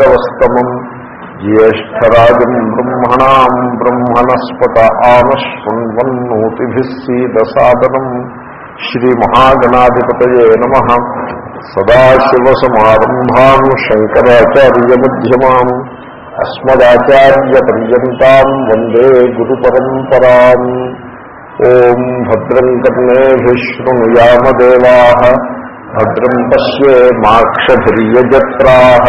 स्तवस्तमम् ज्येष्ठराजम् ब्रह्मणाम् ब्रह्मणस्पत आमशृण्वन्नोतिभिः सीदसादनम् श्रीमहागणाधिपत नम। सदाशिवसमारम्भाम् शङ्कराचार्यमध्यमाम् अस्मदाचार्यपर्यन्ताम् वंदे गुरुपरम्पराम् ओम् भद्रम् कर्णेभिः देवा भद्रम् पश्ये माक्षभिर्यजत्राः।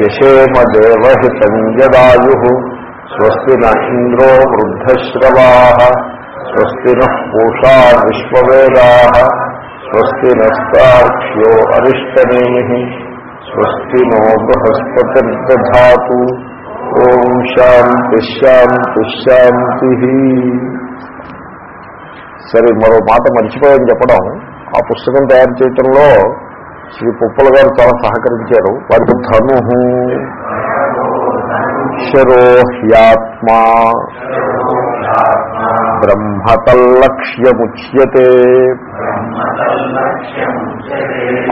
యశేమదేవహితం యదాయు స్వస్తి న ఇంద్రో వృద్ధశ్రవా స్వస్తి న పూషా విశ్వవేదా స్వస్తి నస్తాక్ష్యో అరిష్టనేమి స్వస్తి నో బృహస్పతిర్దధాతు ఓం శాంతి శాంతి శాంతి సరే మరో మాట మర్చిపోయాని చెప్పడం. ఆ పుస్తకం తయారు చేయటంలో శ్రీ పుప్పల గారు చాలా సహకరించారు. వారికి ధను శరోహ్యాత్మా బ్రహ్మతల్లక్ష్యముచ్యతే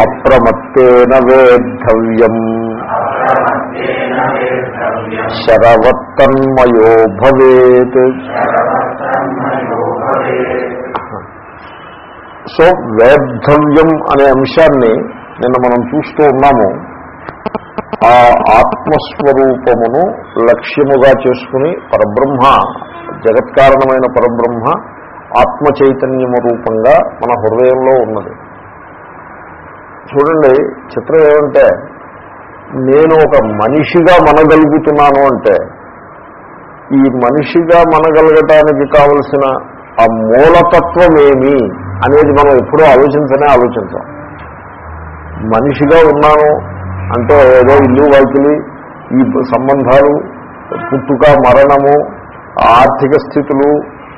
అప్రమత్తేన వేద్ధవ్యం శరవత్తన్మయో భవేత్. సో వేద్ధవ్యం అనే అంశాన్ని నిన్న మనం చూస్తూ ఉన్నాము. ఆ ఆత్మస్వరూపమును లక్ష్యముగా చేసుకుని పరబ్రహ్మ జగత్కారణమైన పరబ్రహ్మ ఆత్మ చైతన్యము రూపంగా మన హృదయంలో ఉన్నది. చూడండి చిత్రం ఏమంటే నేను ఒక మనిషిగా మనగలుగుతున్నాను అంటే ఈ మనిషిగా మనగలగటానికి కావలసిన ఆ మూలతత్వం ఏమి అనేది మనం ఎప్పుడూ ఆలోచించనే ఆలోచించాం. మనిషిగా ఉన్నాను అంటే ఏదో ఇల్లు వైకిలి ఈ సంబంధాలు పుట్టుక మరణము ఆర్థిక స్థితులు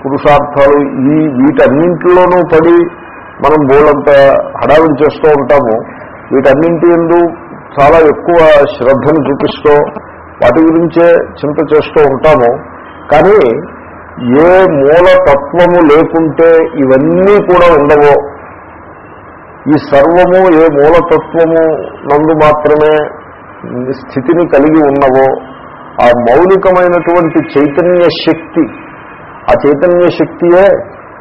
పురుషార్థాలు ఈ వీటన్నింటిలోనూ పడి మనం బోలంత హడావిడి చేస్తూ ఉంటాము. వీటన్నింటి ఎందు చాలా ఎక్కువ శ్రద్ధను చూపిస్తూ వాటి గురించే చింత చేస్తూ ఉంటాము. కానీ ఏ మూలతత్వము లేకుంటే ఇవన్నీ కూడా ఉండవో? ఈ సర్వము ఏ మూలతత్వము నందు మాత్రమే స్థితిని కలిగి ఉన్నవో? ఆ మౌలికమైనటువంటి చైతన్య శక్తి ఆ చైతన్య శక్తియే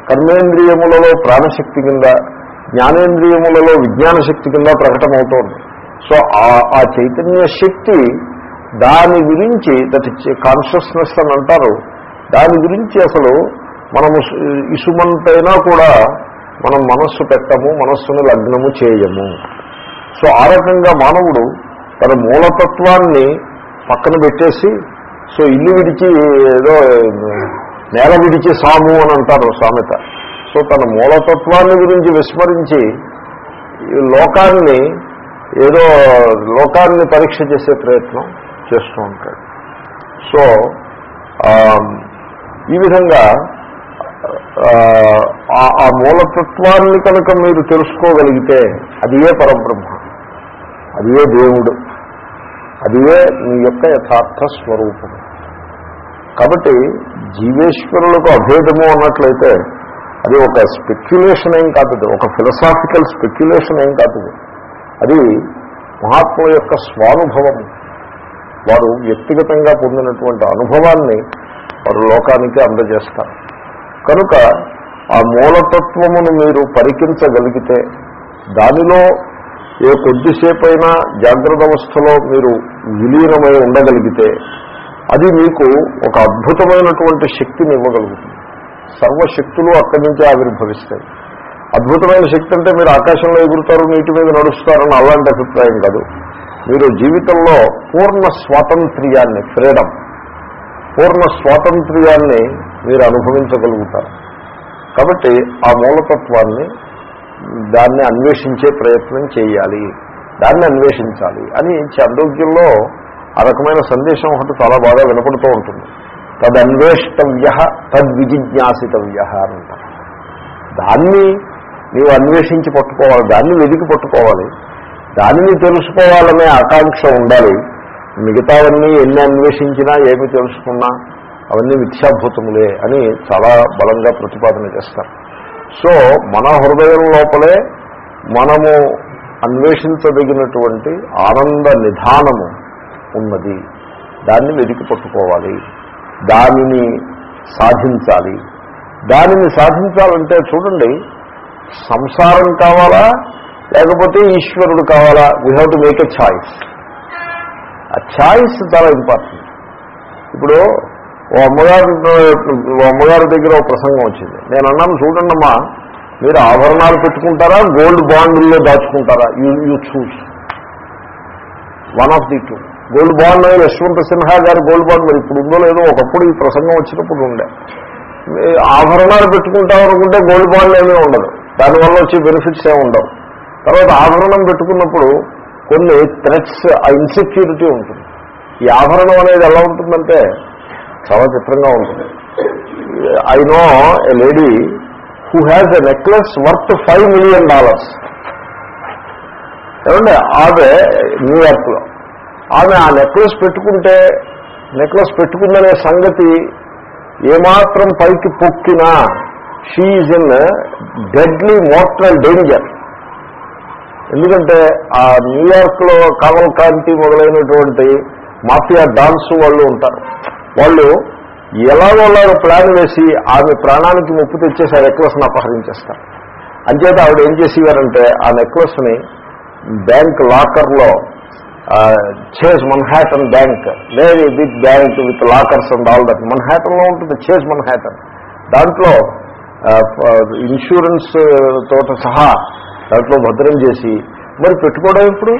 కర్మేంద్రియములలో ప్రాణశక్తి కింద జ్ఞానేంద్రియములలో విజ్ఞాన శక్తి కింద ప్రకటమవుతోంది. సో ఆ చైతన్య శక్తి దాని గురించి దట్ కాన్షియస్నెస్ అని అంటారు దాని గురించి అసలు మనము ఇసుమంతైనా కూడా మనం మనస్సు పెట్టము మనస్సును లగ్నము చేయము. సో ఆ రకంగా మానవుడు తన మూలతత్వాన్ని పక్కన పెట్టేసి సో ఇల్లు విడిచి ఏదో నేల విడిచి సాము అని అంటారు సామెత. సో తన మూలతత్వాన్ని గురించి విస్మరించి లోకాన్ని ఏదో లోకాన్ని పరీక్ష చేసే ప్రయత్నం చేస్తూ ఉంటాడు. సో ఈ విధంగా ఆ మూలతత్వాన్ని కనుక మీరు తెలుసుకోగలిగితే అదియే పరబ్రహ్మ అదియే దేవుడు అదియే మీ యొక్క యథార్థ స్వరూపం. కాబట్టి జీవేశ్వరులకు అభేదము అన్నట్లయితే అది ఒక స్పెక్యులేషన్ ఏం కాదు ఒక ఫిలసాఫికల్ స్పెక్యులేషన్ ఏం కాదు. అది మహాత్ముల యొక్క స్వానుభవం. వారు వ్యక్తిగతంగా పొందినటువంటి అనుభవాన్ని వారు లోకానికి అందజేస్తారు. కనుక ఆ మూలతత్వమును మీరు పరికించగలిగితే దానిలో ఏ కొద్దిసేపైనా జాగ్రత్త అవస్థలో మీరు విలీనమై ఉండగలిగితే అది మీకు ఒక అద్భుతమైనటువంటి శక్తిని ఇవ్వగలుగుతుంది. సర్వశక్తులు అక్కడి నుంచే ఆవిర్భవిస్తాయి. అద్భుతమైన శక్తి అంటే మీరు ఆకాశంలో ఎగురుతారు నీటి మీద నడుస్తారని అలాంటి అభిప్రాయం కాదు. మీరు జీవితంలో పూర్ణ స్వాతంత్ర్యాన్ని ఫ్రీడమ్ పూర్ణ స్వాతంత్ర్యాన్ని మీరు అనుభవించగలుగుతారు. కాబట్టి ఆ మూలతత్వాన్ని దాన్ని అన్వేషించే ప్రయత్నం చేయాలి. దాన్ని అన్వేషించాలి అని చాంద్రోగ్యంలో ఆ రకమైన సందేశం ఒకటి చాలా బాగా వినపడుతూ ఉంటుంది. తదన్వేష్టవ్య తద్విజిజ్ఞాసితవ్య అని అంటారు దాన్ని నీవు అన్వేషించి పట్టుకోవాలి దాన్ని వెతికి పట్టుకోవాలి దానిని తెలుసుకోవాలనే ఆకాంక్ష ఉండాలి. మిగతావన్నీ ఎన్ని అన్వేషించినా ఏమి తెలుసుకున్నా అవన్నీ మిథ్యాభూతములే అని చాలా బలంగా ప్రతిపాదన చేస్తారు. సో మన హృదయం లోపలే మనము అన్వేషించదగినటువంటి ఆనంద నిధానము ఉన్నది. దాన్ని వెతికి పట్టుకోవాలి. దానిని సాధించాలి. దానిని సాధించాలంటే చూడండి సంసారం కావాలా లేకపోతే ఈశ్వరుడు కావాలా? We have to make a choice ఆ ఛాయిస్ చాలా ఇంపార్టెంట్. ఇప్పుడు ఓ అమ్మగారు ఓ అమ్మగారి దగ్గర ఒక ప్రసంగం వచ్చింది. నేను అన్నాను చూడండమ్మా మీరు ఆభరణాలు పెట్టుకుంటారా గోల్డ్ బాండ్లో దాచుకుంటారా? You you choose one of the two gold bond Yashwant Sinha garu gold bond మరి ఇప్పుడు ఉందో లేదో ఒకప్పుడు ఈ ప్రసంగం వచ్చినప్పుడు ఉండే. ఆభరణాలు పెట్టుకుంటామనుకుంటే గోల్డ్ బాండ్ ఏమీ ఉండదు. దానివల్ల వచ్చే బెనిఫిట్స్ ఏమి ఉండవు. తర్వాత ఆభరణం పెట్టుకున్నప్పుడు కొన్ని థ్రెట్స్ ఆ ఇన్సెక్యూరిటీ ఉంటుంది. ఈ ఆభరణం అనేది ఎలా ఉంటుందంటే చాలా చిత్రంగా ఉంటుంది. I know a lady who has a necklace worth five million dollars ఏమంటే ఆమె న్యూయార్క్లో ఆమె ఆ నెక్లెస్ పెట్టుకుంటే నెక్లెస్ పెట్టుకుందనే సంగతి ఏమాత్రం పైకి పొక్కినా she's in deadly mortal danger ఎందుకంటే ఆ న్యూయార్క్లో కావల్ క్రాంతి మొదలైనటువంటి మాఫియా డాన్స్ వాళ్ళు ఉంటారు. వాళ్ళు ఎలాగోలాగ ప్లాన్ వేసి ఆమె ప్రాణానికి ముప్పు తెచ్చేసి ఆ నెక్లెస్ని అపహరించేస్తారు. అంచేత ఆవిడ ఏం చేసేవారంటే ఆ నెక్లెస్ని బ్యాంక్ లాకర్లో Chase Manhattan bank very big bank with lockers and all that మన్హాటన్లో ఉంటుంది చేజ్ మన్హాటన్ దాంట్లో ఇన్సూరెన్స్ తోట సహా దాంట్లో భద్రం చేసి మరి పెట్టుకోవడం ఇప్పుడు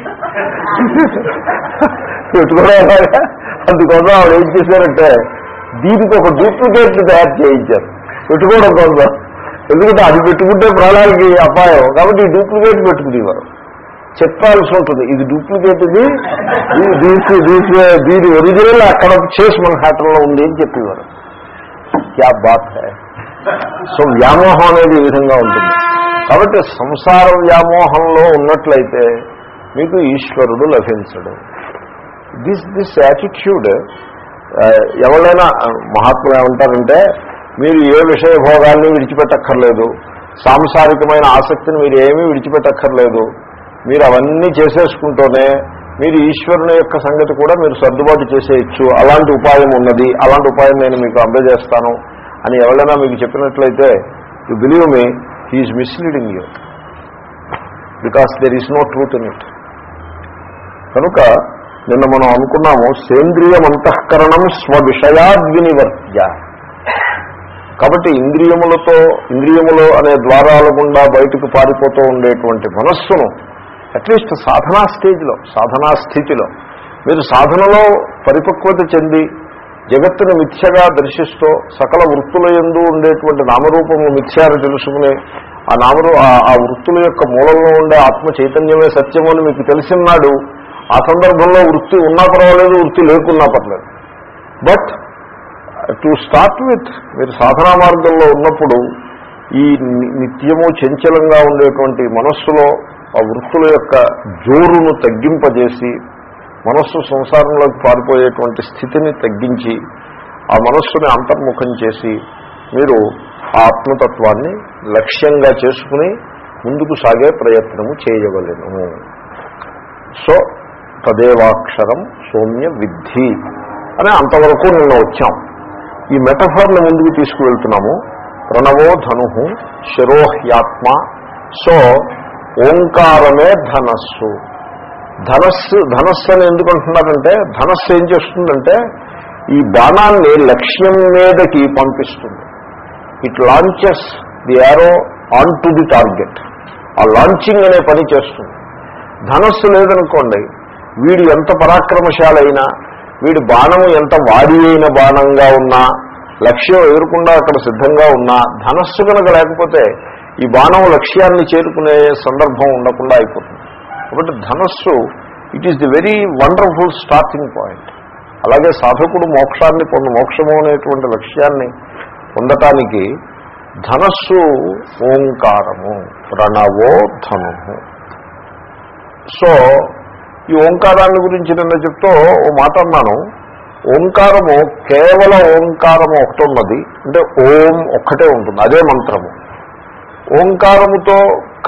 పెట్టుకోవడం అందుకోసం ఆవిడ ఏం చేశారంటే దీనికి ఒక డూప్లికేట్ తయారు చేయించారు. పెట్టుకోవడం కోసం. ఎందుకంటే అది పెట్టుకుంటే ప్రాణానికి అపాయం. కాబట్టి ఈ డూప్లికేట్ పెట్టుకునేవారు. చెప్పాల్సి ఉంటుంది. ఇది డూప్లికేట్ ఇది దీనికి దీనికి దీని ఒరిజినల్ అక్కడ చేసి మన హ్యాటర్లో ఉంది అని చెప్పేవారు. క్యా బాత్ సో వ్యామోహం అనేది ఈ విధంగా ఉంటుంది. కాబట్టి సంసార వ్యామోహంలో ఉన్నట్లయితే మీకు ఈశ్వరుడు లభించడు. దిస్ దిస్ యాటిట్యూడ్ ఎవరైనా uh, మహాత్ములు ఏమంటారంటే మీరు ఏ విషయ భోగాల్ని విడిచిపెట్టక్కర్లేదు. సాంసారికమైన ఆసక్తిని మీరు ఏమీ విడిచిపెట్టక్కర్లేదు. మీరు అవన్నీ చేసేసుకుంటూనే మీరు ఈశ్వరుని యొక్క సంగతి కూడా మీరు సర్దుబాటు చేసేయచ్చు. అలాంటి ఉపాయం ఉన్నది. అలాంటి ఉపాయం నేను మీకు అందజేస్తాను అని ఎవరైనా మీకు చెప్పినట్లయితే you believe me he's misleading you because there is no truth in it కనుక నిన్న మనం అనుకున్నాము సేంద్రియం అంతఃకరణం స్వవిషయాద్వినివర్త్య. కాబట్టి ఇంద్రియములతో ఇంద్రియములు అనే ద్వారాల గుండా బయటకు పారిపోతూ ఉండేటువంటి మనస్సును అట్లీస్ట్ సాధనా స్టేజ్లో సాధనా స్థితిలో మీరు సాధనలో పరిపక్వత చెంది జగత్తును మిథ్యగా దర్శిస్తూ సకల వృత్తుల ఎందు ఉండేటువంటి నామరూపము మిథ్యాన్ని తెలుసుకుని ఆ నామరు ఆ- ఆ వృత్తుల యొక్క మూలంలో ఉండే ఆత్మ చైతన్యమే సత్యము అని మీకు తెలిసినాడు ఆ సందర్భంలో వృత్తి ఉన్నా పర్వాలేదు వృత్తి లేకున్నా పర్లేదు. బట్ టు స్టార్ట్ విత్ మీరు సాధనా మార్గంలో ఉన్నప్పుడు ఈ నిత్యము చంచలంగా ఉండేటువంటి మనస్సులో ఆ వృత్తుల యొక్క జోరును తగ్గింపజేసి మనస్సు సంసారంలోకి పారిపోయేటువంటి స్థితిని తగ్గించి ఆ మనస్సుని అంతర్ముఖం చేసి మీరు ఆ ఆత్మతత్వాన్ని లక్ష్యంగా చేసుకుని ముందుకు సాగే ప్రయత్నము చేయవలను. సో తదేవాక్షరం సౌమ్య విద్ధి. అని అంతవరకు నిన్న వచ్చాం. ఈ మెటఫర్ని ముందుకు తీసుకువెళ్తున్నాము. ప్రణవో ధను శిరోహ్యాత్మ. సో ఓంకారమే ధనస్సు. ధనస్సు ధనస్సు అని ఎందుకు అంటున్నారంటే ధనస్సు ఏం చేస్తుందంటే ఈ బాణాన్ని లక్ష్యం మీదకి పంపిస్తుంది. It launches the arrow on to the target ఆ లాంచింగ్ అనే పని చేస్తుంది. ధనస్సు లేదనుకోండి వీడు ఎంత పరాక్రమశాలైనా వీడి బాణము ఎంత వాడి అయిన బాణంగా ఉన్నా లక్ష్యం ఎదురకుండా అక్కడ సిద్ధంగా ఉన్నా ధనస్సు కనుక లేకపోతే ఈ బాణం లక్ష్యాన్ని చేరుకునే సందర్భం ఉండకుండా అయిపోతుంది. కాబట్టి ధనస్సు it is the very wonderful starting point అలాగే సాధకుడు మోక్షాన్ని పొంద మోక్షము అనేటువంటి లక్ష్యాన్ని పొందటానికి ధనస్సు ఓంకారము ప్రణవో ధను. సో ఈ ఓంకారాన్ని గురించి నిన్న చెప్తూ ఓ మాట అన్నాను. ఓంకారము కేవలం ఓంకారము ఒకటి ఉన్నది అంటే ఓం ఒక్కటే ఉంటుంది అదే మంత్రము. ఓంకారముతో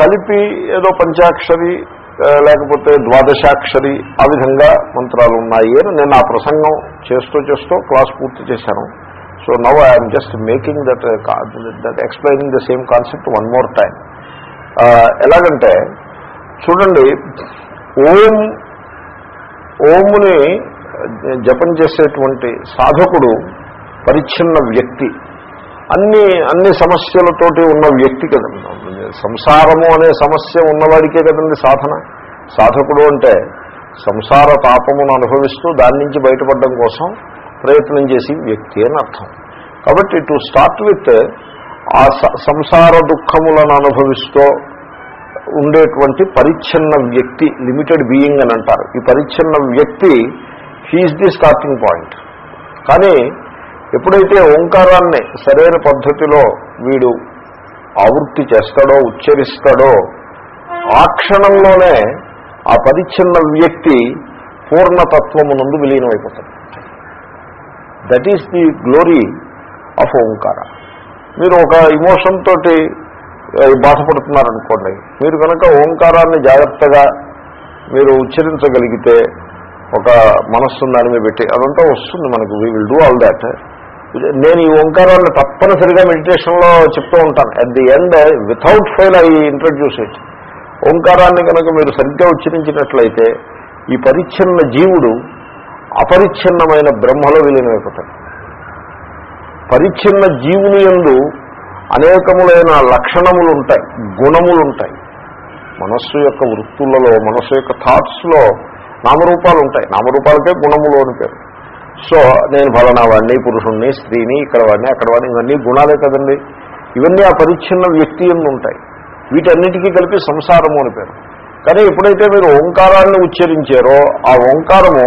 కలిపి ఏదో పంచాక్షరి లేకపోతే ద్వాదశాక్షరి ఆ విధంగా మంత్రాలు ఉన్నాయి అని నేను ఆ ప్రసంగం చేస్తూ చేస్తూ క్లాస్ పూర్తి చేశాను. So now I'm just making that that explaining the same concept one more time ఎలాగంటే చూడండి ఓం ఓముని జపం చేసేటువంటి సాధకుడు పరిచ్ఛిన్న వ్యక్తి. అన్ని అన్ని సమస్యలతోటి ఉన్న వ్యక్తి కదా. సంసారము అనే సమస్య ఉన్నవాడికే కదండి సాధన. సాధకుడు అంటే సంసార తాపమును అనుభవిస్తూ దాని నుంచి బయటపడడం కోసం ప్రయత్నం చేసి వ్యక్తి అని అర్థం. కాబట్టి టు స్టార్ట్ విత్ ఆ స- సంసార దుఃఖములను అనుభవిస్తూ ఉండేటువంటి పరిచ్ఛిన్న వ్యక్తి లిమిటెడ్ బీయింగ్ అని అంటారు. ఈ పరిచ్ఛిన్న వ్యక్తి హీఈస్ ది స్టార్టింగ్ పాయింట్ కానీ ఎప్పుడైతే ఓంకారాన్ని సరైన పద్ధతిలో వీడు ఆవృత్తి చేస్తాడో ఉచ్చరిస్తాడో ఆ క్షణంలోనే ఆ పరిచ్ఛిన్న వ్యక్తి పూర్ణతత్వమునందు విలీనమైపోతాడు. That is the glory of ఓంకార మీరు ఒక ఇమోషన్ తోటి బాధపడుతున్నారనుకోండి మీరు కనుక ఓంకారాన్ని జాగ్రత్తగా మీరు ఉచ్చరించగలిగితే ఒక మనస్సును దాని మీద పెట్టి అదంతా వస్తుంది మనకు. We will do all that నేను ఈ ఓంకారాన్ని తప్పనిసరిగా మెడిటేషన్లో చెప్తూ ఉంటాను. At the end without fail I introduce it ఓంకారాన్ని కనుక మీరు సరిగ్గా ఉచ్చరించినట్లయితే ఈ పరిచ్ఛిన్న జీవుడు అపరిచ్ఛిన్నమైన బ్రహ్మలో విలీనమైపోతాడు. పరిచ్ఛిన్న జీవుని ఎందు అనేకములైన లక్షణములు ఉంటాయి గుణములు ఉంటాయి మనస్సు యొక్క వృత్తులలో మనస్సు యొక్క థాట్స్లో నామరూపాలు ఉంటాయి నామరూపాలకే గుణములు అని పేరు. సో నేను ఫలానా వాడిని పురుషుణ్ణి స్త్రీని ఇక్కడ వాడిని అక్కడ వాడిని ఇవన్నీ గుణాలే కదండి. ఇవన్నీ ఆ పరిచ్ఛిన్న వ్యక్తి ఎందు ఉంటాయి. వీటన్నిటికీ కలిపి సంసారము అని పేరు. కానీ ఎప్పుడైతే మీరు ఓంకారాన్ని ఉచ్చరించారో ఆ ఓంకారము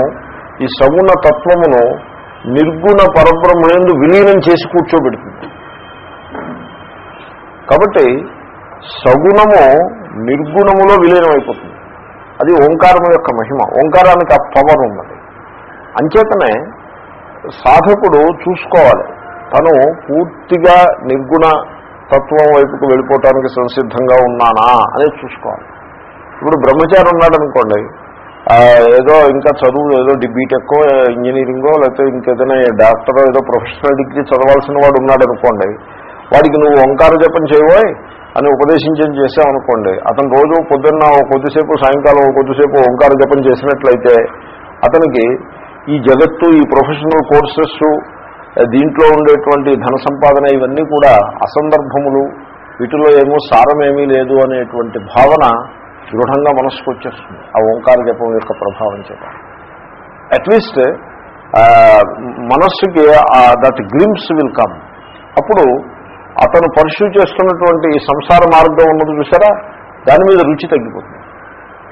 ఈ సగుణ తత్వమును నిర్గుణ పరబ్రహ్మణందు విలీనం చేసి కూర్చోబెడుతుంది. కాబట్టి సగుణము నిర్గుణములో విలీనమైపోతుంది. అది ఓంకారం యొక్క మహిమ. ఓంకారానికి ఆ పవర్ ఉన్నది. అంచేతనే సాధకుడు చూసుకోవాలి. తను పూర్తిగా నిర్గుణ తత్వం వైపుకు వెళ్ళిపోవటానికి సంసిద్ధంగా ఉన్నానా అనేది చూసుకోవాలి. ఇప్పుడు బ్రహ్మచారి ఉన్నాడనుకోండి ఏదో ఇంకా చదువు ఏదో బీటెక్కో ఇంజనీరింగో లేకపోతే ఇంకేదైనా డాక్టరో ఏదో ప్రొఫెషనల్ డిగ్రీ చదవాల్సిన వాడు ఉన్నాడు అనుకోండి వాడికి నువ్వు ఓంకార జపం చేయబోయ్ అని ఉపదేశించం చేసామనుకోండి అతను రోజు పొద్దున్న కొద్దిసేపు సాయంకాలం కొద్దిసేపు ఓంకార జపం చేసినట్లయితే అతనికి ఈ జగత్తు ఈ ప్రొఫెషనల్ కోర్సెస్ దీంట్లో ఉండేటువంటి ధన సంపాదన ఇవన్నీ కూడా అసందర్భములు. వీటిలో ఏమో సారమేమీ లేదు అనేటువంటి భావన దృఢంగా మనస్సుకు వచ్చేస్తుంది. ఆ ఓంకార జపం యొక్క ప్రభావం చేత. అట్లీస్ట్ మనస్సుకి దట్ గ్లిమ్స్ విల్ కమ్ అప్పుడు అతను పర్ష్యూ చేస్తున్నటువంటి ఈ సంసార మార్గం ఉన్నది చూసారా? దాని మీద రుచి తగ్గిపోతుంది.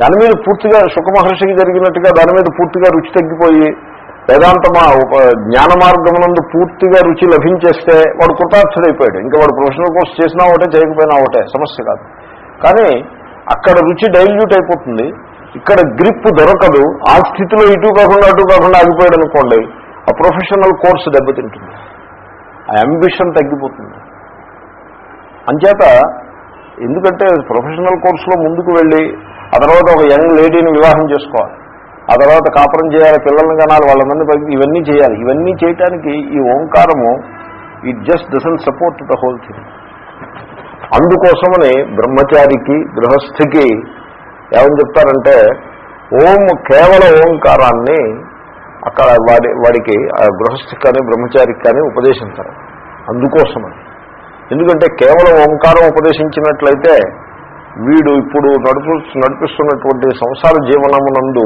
దాని మీద పూర్తిగా సుఖమహర్షికి జరిగినట్టుగా దాని మీద పూర్తిగా రుచి తగ్గిపోయి వేదాంత మా జ్ఞాన మార్గమునందు పూర్తిగా రుచి లభించేస్తే వాడు కృతార్థుడైపోయాడు. ఇంకా వాడు ప్రొఫెషనల్ కోర్స్ చేసినా ఒకటే చేయకపోయినా ఒకటే సమస్య కాదు. కానీ అక్కడ రుచి డైల్యూట్ అయిపోతుంది. ఇక్కడ గ్రిప్ దొరకదు. ఆ స్థితిలో ఇటు కాకుండా అటు కాకుండా ఆగిపోయాడు అనుకోండి ఆ ప్రొఫెషనల్ కోర్సు దెబ్బతింటుంది. ఆ అంబిషన్ తగ్గిపోతుంది. అంచేత ఎందుకంటే ప్రొఫెషనల్ కోర్సులో ముందుకు వెళ్ళి ఆ తర్వాత ఒక యంగ్ లేడీని వివాహం చేసుకోవాలి. ఆ తర్వాత కాపురం చేయాలి పిల్లల్ని కనాలి వాళ్ళందరినీ పైకి ఇవన్నీ చేయాలి. ఇవన్నీ చేయటానికి ఈ ఓంకారము it just dozen support the whole thing అందుకోసమని బ్రహ్మచారికి గృహస్థికి ఏమని చెప్తారంటే ఓం కేవల ఓంకారాన్ని అక్కడ వాడి వాడికి ఆ గృహస్థికి కానీ బ్రహ్మచారికి కానీ ఉపదేశించరు. అందుకోసమని. ఎందుకంటే కేవలం ఓంకారం ఉపదేశించినట్లయితే వీడు ఇప్పుడు నడుపు నడిపిస్తున్నటువంటి సంసార జీవనమునందు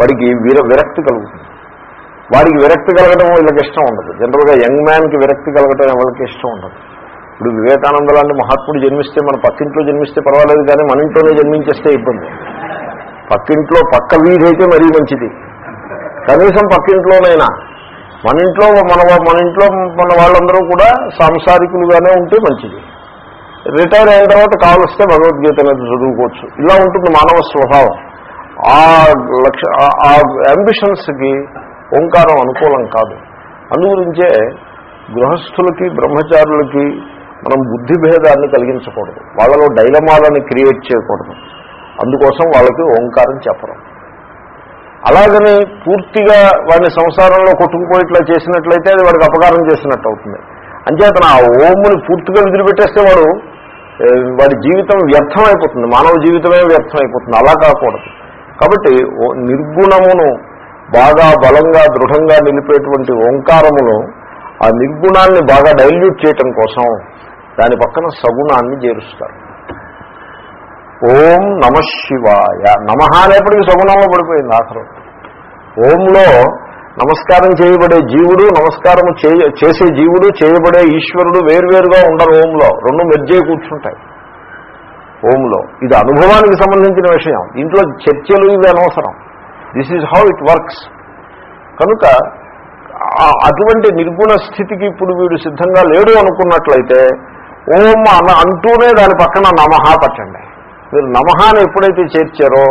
వాడికి విర విరక్తి కలుగుతుంది. వాడికి విరక్తి కలగడం వీళ్ళకి ఇష్టం ఉండదు. జనరల్గా యంగ్ మ్యాన్కి విరక్తి కలగడం ఎవరికి ఇష్టం ఉండదు. ఇప్పుడు వివేకానంద లాంటి మహాత్ముడు జన్మిస్తే మన పక్కింట్లో జన్మిస్తే పర్వాలేదు కానీ మన ఇంట్లోనే జన్మించేస్తే ఇబ్బంది. పక్కింట్లో పక్క వీధి అయితే మరీ మంచిది. కనీసం పక్కింట్లోనైనా. మన ఇంట్లో మన మన ఇంట్లో మన వాళ్ళందరూ కూడా సాంసారికులుగానే ఉంటే మంచిది. రిటైర్ అయిన తర్వాత కావలిస్తే భగవద్గీత అనేది చదువుకోవచ్చు. ఇలా ఉంటుంది మానవ స్వభావం. ఆ లక్ష ఆ- ఆ అంబిషన్స్కి ఓంకారం అనుకూలం కాదు. అందుగురించే గృహస్థులకి బ్రహ్మచారులకి మనం బుద్ధి భేదాన్ని కలిగించకూడదు. వాళ్ళలో డైలమాలని క్రియేట్ చేయకూడదు. అందుకోసం వాళ్ళకి ఓంకారం చెప్పడం అలాగని పూర్తిగా వాడిని సంసారంలో కొట్టుకుపోయేట్లా చేసినట్లయితే అది వాడికి అపకారం చేసినట్టు అవుతుంది. అంచేతన ఆ ఓముని పూర్తిగా వదిలిపెట్టేస్తే వాడు వాడి జీవితం వ్యర్థమైపోతుంది మానవ జీవితమే వ్యర్థమైపోతుంది అలా కాకూడదు. కాబట్టి ఓ- నిర్గుణమును బాగా బలంగా దృఢంగా నిలిపేటువంటి ఓంకారమును ఆ నిర్గుణాన్ని బాగా డైల్యూట్ చేయటం కోసం దాని పక్కన సగుణాన్ని చేరుస్తారు. ఓం నమ శివాయ. నమ అనేప్పటికీ సగుణంలో పడిపోయింది ఆఖరం ఓంలో నమస్కారం చేయబడే జీవుడు నమస్కారం చేసే జీవుడు చేయబడే ఈశ్వరుడు వేరువేరుగా ఉండరు ఓంలో రెండు మెర్జే కూర్చుంటాయి ఓంలో ఇది అనుభవానికి సంబంధించిన విషయం. ఇంట్లో చర్చలు ఇవి అనవసరం. This is how it works కనుక అటువంటి నిర్గుణ స్థితికి ఇప్పుడు వీడు సిద్ధంగా లేడు అనుకున్నట్లయితే ఓం అన అంటూనే దాని పక్కన నమహ పట్టండి. మీరు నమహాన్ని ఎప్పుడైతే చేర్చారో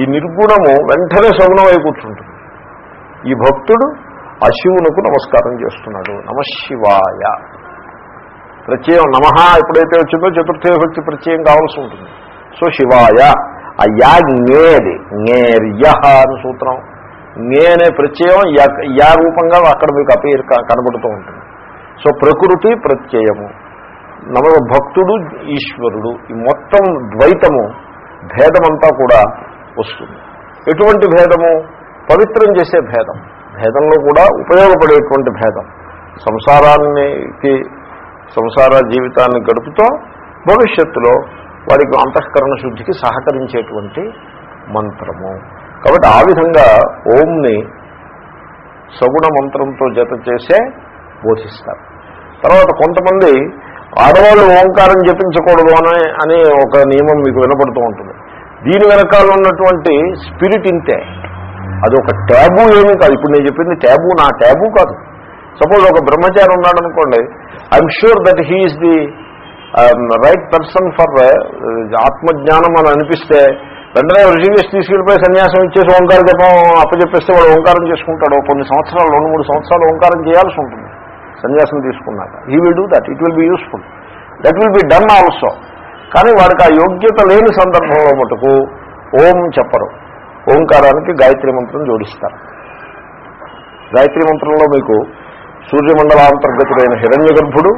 ఈ నిర్గుణము వెంటనే సగుణమై కూర్చుంటుంది. ఈ భక్తుడు ఆ శివునకు నమస్కారం చేస్తున్నాడు. నమశివాయ ప్రత్యయం నమః ఎప్పుడైతే వచ్చిందో చతుర్థ భక్తి ప్రత్యయం కావాల్సి ఉంటుంది. సో శివాయ ఆ యా జ్ఞేది జ్ఞేర్య అని సూత్రం. జ్ఞే అనే ప్రత్యయం యా- యా రూపంగా అక్కడ మీకు అపేరు కనబడుతూ ఉంటుంది. సో ప్రకృతి ప్రత్యయము. నమ భక్తుడు ఈశ్వరుడు. ఈ మొత్తం ద్వైతము భేదమంతా కూడా వస్తుంది. ఎటువంటి భేదము? పవిత్రం చేసే భేదం. భేదంలో కూడా ఉపయోగపడేటువంటి భేదం. సంసారానికి సంసార జీవితాన్ని గడుపుతూ భవిష్యత్తులో వాడికి అంతఃకరణ శుద్ధికి సహకరించేటువంటి మంత్రము. కాబట్టి ఆ విధంగా ఓంని సగుణ మంత్రంతో జత చేసే బోధిస్తారు. తర్వాత కొంతమంది ఆడవాళ్ళు ఓంకారం జపించకూడదు అని అని ఒక నియమం మీకు వినపడుతూ ఉంటుంది. దీని వెనకాల ఉన్నటువంటి స్పిరిట్ ఇంతే. అది ఒక ట్యాబు ఏమీ కాదు. ఇప్పుడు నేను చెప్పింది ట్యాబు నా ట్యాబు కాదు. సపోజ్ ఒక బ్రహ్మచారి ఉన్నాడు అనుకోండి I'm sure that he's the right person for ఆత్మజ్ఞానం అని అనిపిస్తే వెంటనే ఋషికేష్ తీసుకెళ్ళిపోయి సన్యాసం ఇచ్చేసి ఓంకారం జపం అప్పచెప్పేస్తే వాడు ఓంకారం చేసుకుంటాడు. కొన్ని సంవత్సరాలు రెండు మూడు సంవత్సరాలు ఓంకారం చేయాల్సి ఉంటుంది. సన్యాసం తీసుకున్నాక. He will do that it will be useful that will be done also కానీ వాడికి ఆ యోగ్యత లేని సందర్భంలో మటుకు ఓం చెప్పరు. ఓంకారానికి గాయత్రి మంత్రం జోడిస్తారు. గాయత్రి మంత్రంలో మీకు సూర్యమండలాంతర్గతుడైన హిరణ్య గర్భుడు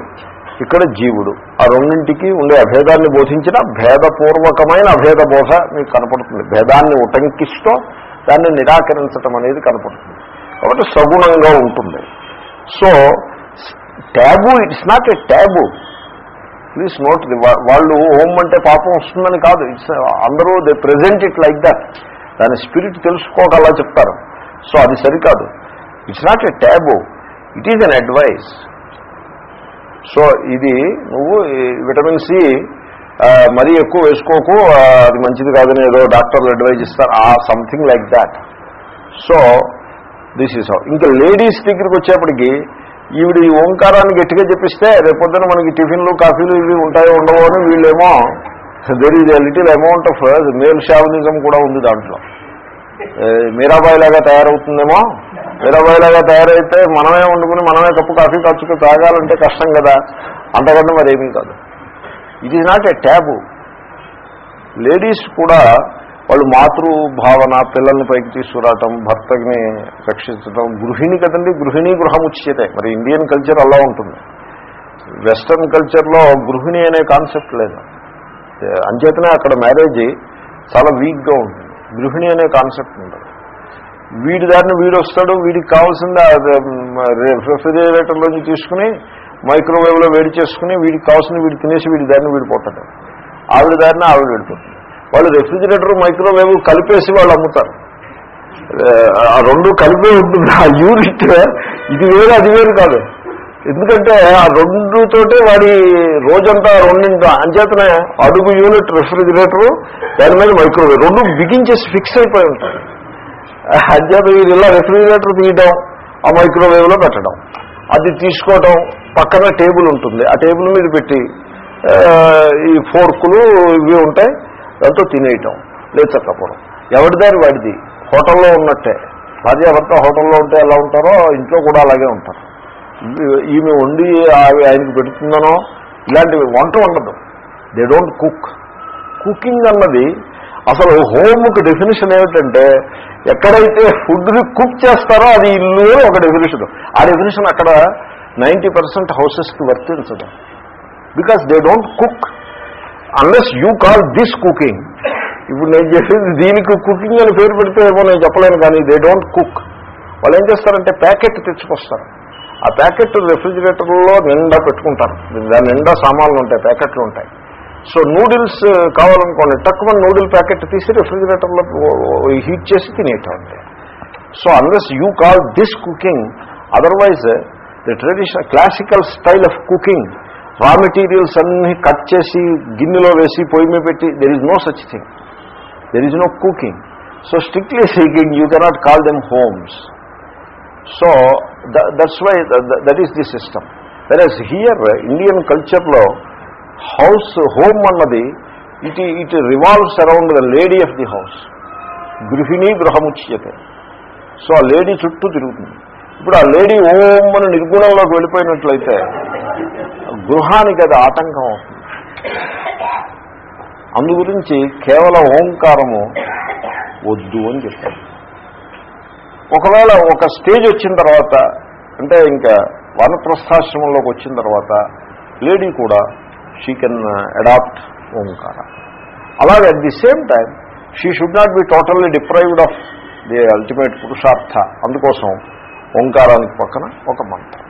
ఇక్కడ జీవుడు. ఆ రెండింటికి ఉండే అభేదాన్ని బోధించిన భేదపూర్వకమైన అభేద బోధ మీకు కనపడుతుంది. భేదాన్ని ఉటంకిస్తూ దాన్ని నిరాకరించటం అనేది కనపడుతుంది. కాబట్టి సగుణంగా ఉంటుంది. So taboo it's not a taboo please note the వాళ్ళు ఓం అంటే పాపం వస్తుందని కాదు. ఇట్స్ అందరూ they present it like that. దాని స్పిరిట్ తెలుసుకోక అలా చెప్తారు. సో అది సరికాదు. It's not a taboo it is an advice so ఇది నువ్వు విటమిన్ సి మరీ ఎక్కువ వేసుకోకు అది మంచిది కాదని ఏదో డాక్టర్లు అడ్వైజ్ ఇస్తారు. ఆ something like that so this is how ఇంకా లేడీస్ దగ్గరికి వచ్చేప్పటికి ఈవిడ ఈ ఓంకారాన్ని గట్టిగా చెప్పిస్తే రేపొద్దున మనకి టిఫిన్లు కాఫీలు ఇవి ఉంటాయో ఉండవో అని వీళ్ళేమో there is a little amount of male chauvinism కూడా ఉంది దాంట్లో. మీరాబాయి లాగా తయారవుతుందేమో? మీరాబాయి లాగా తయారైతే మనమే వండుకుని మనమే కప్పు కాఫీ ఖర్చుకు తాగాలంటే కష్టం కదా. అంతకంటే మరి ఏమీ కాదు. It is not a taboo ladies కూడా వాళ్ళు మాతృభావన పిల్లల్ని పైకి తీసుకురావటం భర్తని రక్షించడం గృహిణి కదండి గృహిణి గృహం మరి ఇండియన్ కల్చర్ అలా ఉంటుంది. వెస్ట్రన్ కల్చర్లో గృహిణి అనే కాన్సెప్ట్ లేదు. అంచేతనే అక్కడ మ్యారేజ్ చాలా వీక్గా ఉంటుంది. గృహిణి అనే కాన్సెప్ట్ ఉండదు. వీడి దారిని వీడు వస్తాడు వీడికి కావాల్సింది రెఫ్రిజిరేటర్లోంచి తీసుకుని మైక్రోవేవ్లో వేడి చేసుకుని వీడికి కావాల్సింది వీడు తినేసి వీడి దారిని వీడిపోతాడు ఆవిడ దారిని ఆవిడ వెళ్ళిపోతుంది వాళ్ళు రెఫ్రిజిరేటర్ మైక్రోవేవ్ కలిపేసి వాళ్ళు అమ్ముతారు. ఆ రెండు కలిపే ఉంటుంది. ఆ యూనిట్ ఇది వేరు అది వేరు కాదు. ఎందుకంటే ఆ రెండుతోటే వాడి రోజంతా రెండింటి. అంచేతనే అడుగు యూనిట్ రెఫ్రిజిరేటరు దాని మీద మైక్రోవేవ్. రెండు బిగించేసి ఫిక్స్ అయిపోయి ఉంటాయి. అంచేత వీరు ఇలా రెఫ్రిజిరేటర్ తీయడం ఆ మైక్రోవేవ్లో పెట్టడం. అది తీసుకోవడం పక్కన టేబుల్ ఉంటుంది. ఆ టేబుల్ మీద పెట్టి ఈ ఫోర్కులు ఇవి ఉంటాయి దాంతో తినేయటం. లేచక్కపోవడం ఎవరి దారి వాడిది? హోటల్లో ఉన్నట్టే. భార్యాభర్త హోటల్లో ఉంటే ఎలా ఉంటారో ఇంట్లో కూడా అలాగే ఉంటారు. ఈమె వండి అవి ఆయనకి పెడుతుందనో ఇలాంటివి వంట ఉండదు దే డోంట్ కుక్ కుకింగ్ అన్నది అసలు హోమ్కి డెఫినేషన్ ఏమిటంటే ఎక్కడైతే ఫుడ్ని కుక్ చేస్తారో అది ఇల్లు ఒక డెఫినేషన్ ఆ డెఫినేషన్ అక్కడ నైంటీ పర్సెంట్ హౌసెస్కి వర్తించదు. Because they don't cook unless you call this cooking ఇప్పుడు నేను చెప్పేది దీనికి కుకింగ్ అని పేరు పెడితే ఏమో నేను చెప్పలేను కానీ దే డోంట్ కుక్ వాళ్ళు ఏం చేస్తారంటే ప్యాకెట్ తెచ్చుకొస్తారు. ఆ ప్యాకెట్ రెఫ్రిజిరేటర్లో నిండా పెట్టుకుంటారు. దాని నిండా సామాన్లు ఉంటాయి ప్యాకెట్లు ఉంటాయి. సో నూడిల్స్ కావాలనుకోండి తక్కువ నూడిల్ ప్యాకెట్ తీసి రెఫ్రిజిరేటర్లో హీట్ చేసి తినేటండి so unless you call this cooking otherwise the traditional classical style of cooking raw materials అన్ని కట్ చేసి గిన్నెలో వేసి పొయ్యి మీద పెట్టి there is no such thing there is no cooking so strictly speaking you cannot call them homes so that's why that is the system versus here Indian కల్చర్లో house home అన్నది it it revolves around the lady of the house గృహిణి గృహముచ్యతే so ఆ lady చుట్టూ తిరుగుతుంది. ఇప్పుడు ఆ lady ఓం అని నిర్గుణంలోకి వెళ్ళిపోయినట్లయితే గృహానికి అది ఆటంకం అవుతుంది. అందు గురించి కేవలం ఓంకారము వద్దు అని చెప్పారు. ఒకవేళ ఒక స్టేజ్ వచ్చిన తర్వాత అంటే ఇంకా వనప్రస్థాశ్రమంలోకి వచ్చిన తర్వాత లేడీ కూడా షీ కెన్ అడాప్ట్ ఓంకార. అలాగే at the same time she should not be totally deprived of the ultimate purushartha. అందుకోసం ఓంకారానికి పక్కన ఒక మంత్రం.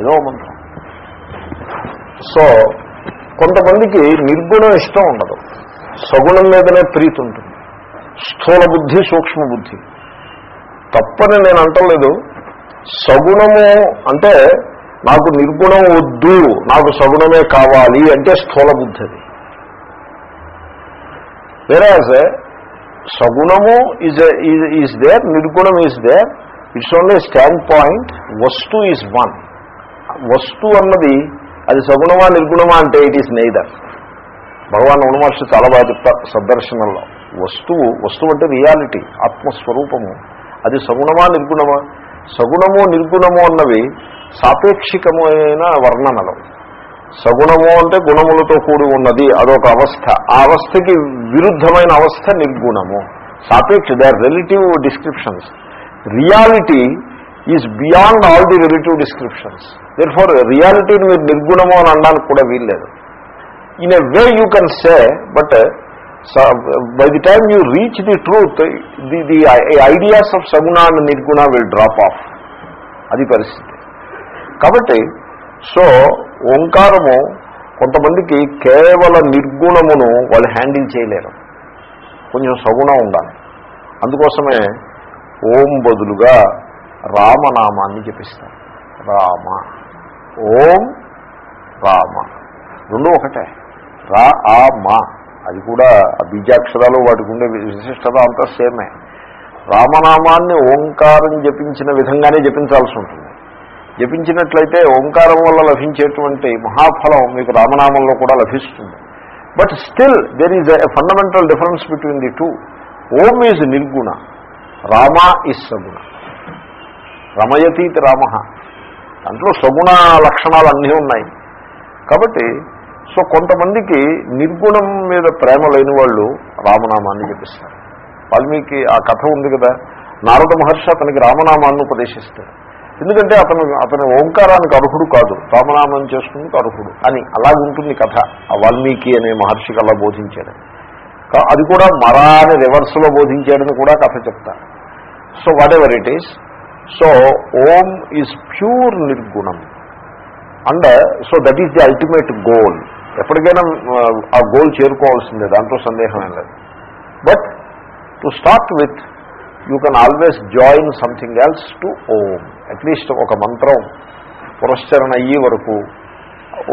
ఏదో మంత్రం. సో కొంతమందికి నిర్గుణం ఇష్టం ఉండదు. సగుణం మీదనే ప్రీతి ఉంటుంది. స్థూల బుద్ధి సూక్ష్మ బుద్ధి. తప్పని నేను అంటలేదు. సగుణము అంటే నాకు నిర్గుణం వద్దు నాకు సగుణమే కావాలి అంటే స్థూల బుద్ధి అది. వేరాజ్ eh, సగుణము is is there నిర్గుణం is there it's only standpoint vastu is one vastu అన్నది అది సగుణమా నిర్గుణమా అంటే ఇట్ ఈస్ నెయిదర్ భగవాన్ ఉణమహర్షి చాలా బాగా చెప్తారు సద్దర్శనంలో. వస్తువు వస్తువు అంటే రియాలిటీ ఆత్మస్వరూపము. అది సగుణమా నిర్గుణమా? సగుణము నిర్గుణము అన్నవి సాపేక్షికమైన వర్ణనలు. సగుణము అంటే గుణములతో కూడి ఉన్నది అదొక అవస్థ. ఆ అవస్థకి విరుద్ధమైన అవస్థ నిర్గుణము. సాపేక్ష they relative descriptions. Reality is beyond all the relative descriptions. Therefore రియాలిటీని మీరు నిర్గుణము అని అనడానికి కూడా వీల్లేదు. In a way you can say but by the time you reach the truth the the ideas of saguna and nirguna will drop off అది పరిస్థితి. కాబట్టి so ఓంకారము కొంతమందికి కేవల నిర్గుణమును వాళ్ళు హ్యాండిల్ చేయలేరు. కొంచెం సగుణం ఉండాలి. అందుకోసమే ఓం బదులుగా రామనామాన్ని చెప్పిస్తారు రామ ఓం రామ. రెండు ఒకటే. రా ఆ మా. అది కూడా ఆ బీజాక్షరాలు వాటికి ఉండే విశిష్టత అంతా సేమే. రామనామాన్ని ఓంకారం జపించిన విధంగానే జపించాల్సి ఉంటుంది. జపించినట్లయితే ఓంకారం వల్ల లభించేటువంటి మహాఫలం మీకు రామనామంలో కూడా లభిస్తుంది. But still there is a fundamental difference between the two Om is nirguna Rama is సగుణ. రమయతీతి రామ. దాంట్లో సగుణ లక్షణాలు అన్నీ ఉన్నాయి. కాబట్టి సో కొంతమందికి నిర్గుణం మీద ప్రేమ లేని వాళ్ళు రామనామాన్ని జపిస్తారు. వాల్మీకి ఆ కథ ఉంది కదా నారద మహర్షి అతనికి రామనామాన్ని ఉపదేశిస్తాడు ఎందుకంటే అతను అతని ఓంకారానికి అర్హుడు కాదు రామనామం చేసుకుని అర్హుడు అని అలాగుంటుంది కథ ఆ వాల్మీకి అనే మహర్షికి అలా బోధించాడు అది కూడా మరా అని రివర్స్లో బోధించాడని కూడా కథ చెప్తా. So whatever it is so Om is pure నిర్గుణం. And so that is the ultimate goal ఎప్పటికైనా ఆ, గోల్ చేరుకోవాల్సిందే దాంట్లో సందేహం లేదు. But to start with you can always join something else to Om at least ఒక మంత్రం పురస్చరణ అయ్యే వరకు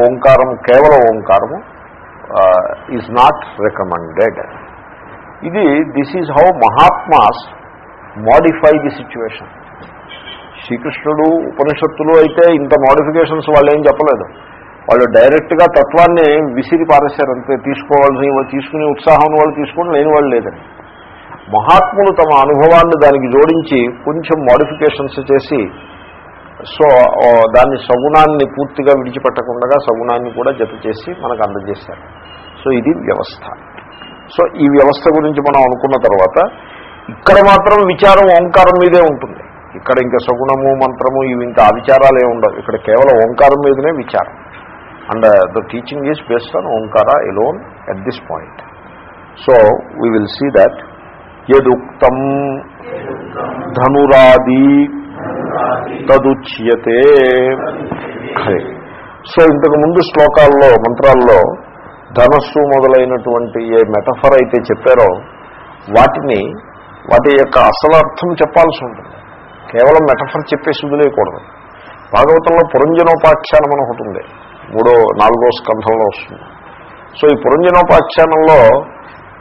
ఓంకారం కేవలం ఓంకారము ఈజ్ నాట్ రికమెండెడ్ ఇది this is how mahatmas modify the situation శ్రీకృష్ణుడు ఉపనిషత్తులు అయితే ఇంత మోడిఫికేషన్స్ వాళ్ళు ఏం చెప్పలేదు. వాళ్ళు డైరెక్ట్గా తత్వాన్ని విసిరి పారేశారు అంతే వాళ్ళు తీసుకునే ఉత్సాహం వాళ్ళు తీసుకుని లేని వాళ్ళు లేదని మహాత్ములు తమ అనుభవాన్ని దానికి జోడించి కొంచెం మోడిఫికేషన్స్ చేసి సో దాన్ని సగుణాన్ని పూర్తిగా విడిచిపెట్టకుండా సగుణాన్ని కూడా జత చేసి మనకు అందజేశారు. సో ఇది వ్యవస్థ. సో ఈ వ్యవస్థ గురించి మనం అనుకున్న తర్వాత ఇక్కడ మాత్రం విచారం ఓంకారం మీదే ఉంటుంది. ఇక్కడ ఇంకా సగుణము మంత్రము ఇవి ఇంకా ఆ విచారాలు ఏమి ఉండవు. ఇక్కడ కేవలం ఓంకారం మీదనే విచారం. And the teaching is based on Omkara alone at this point so we will see that యదుక్తం ధనురాది తదుచ్యతే హరే సో ఇంతకు ముందు శ్లోకాల్లో మంత్రాల్లో ధనస్సు మొదలైనటువంటి ఏ మెటఫర్ అయితే చెప్పారో వాటిని వాటి యొక్క అసలు అర్థం చెప్పాల్సి ఉంటుంది. కేవలం మెటఫర్ చెప్పేసి వదిలేయకూడదు. భాగవతంలో పురంజనోపాఖ్యానం అని ఒకటి ఉంది. మూడో నాలుగో స్కంధంలో వస్తుంది. సో ఈ పురంజనోపాఖ్యానంలో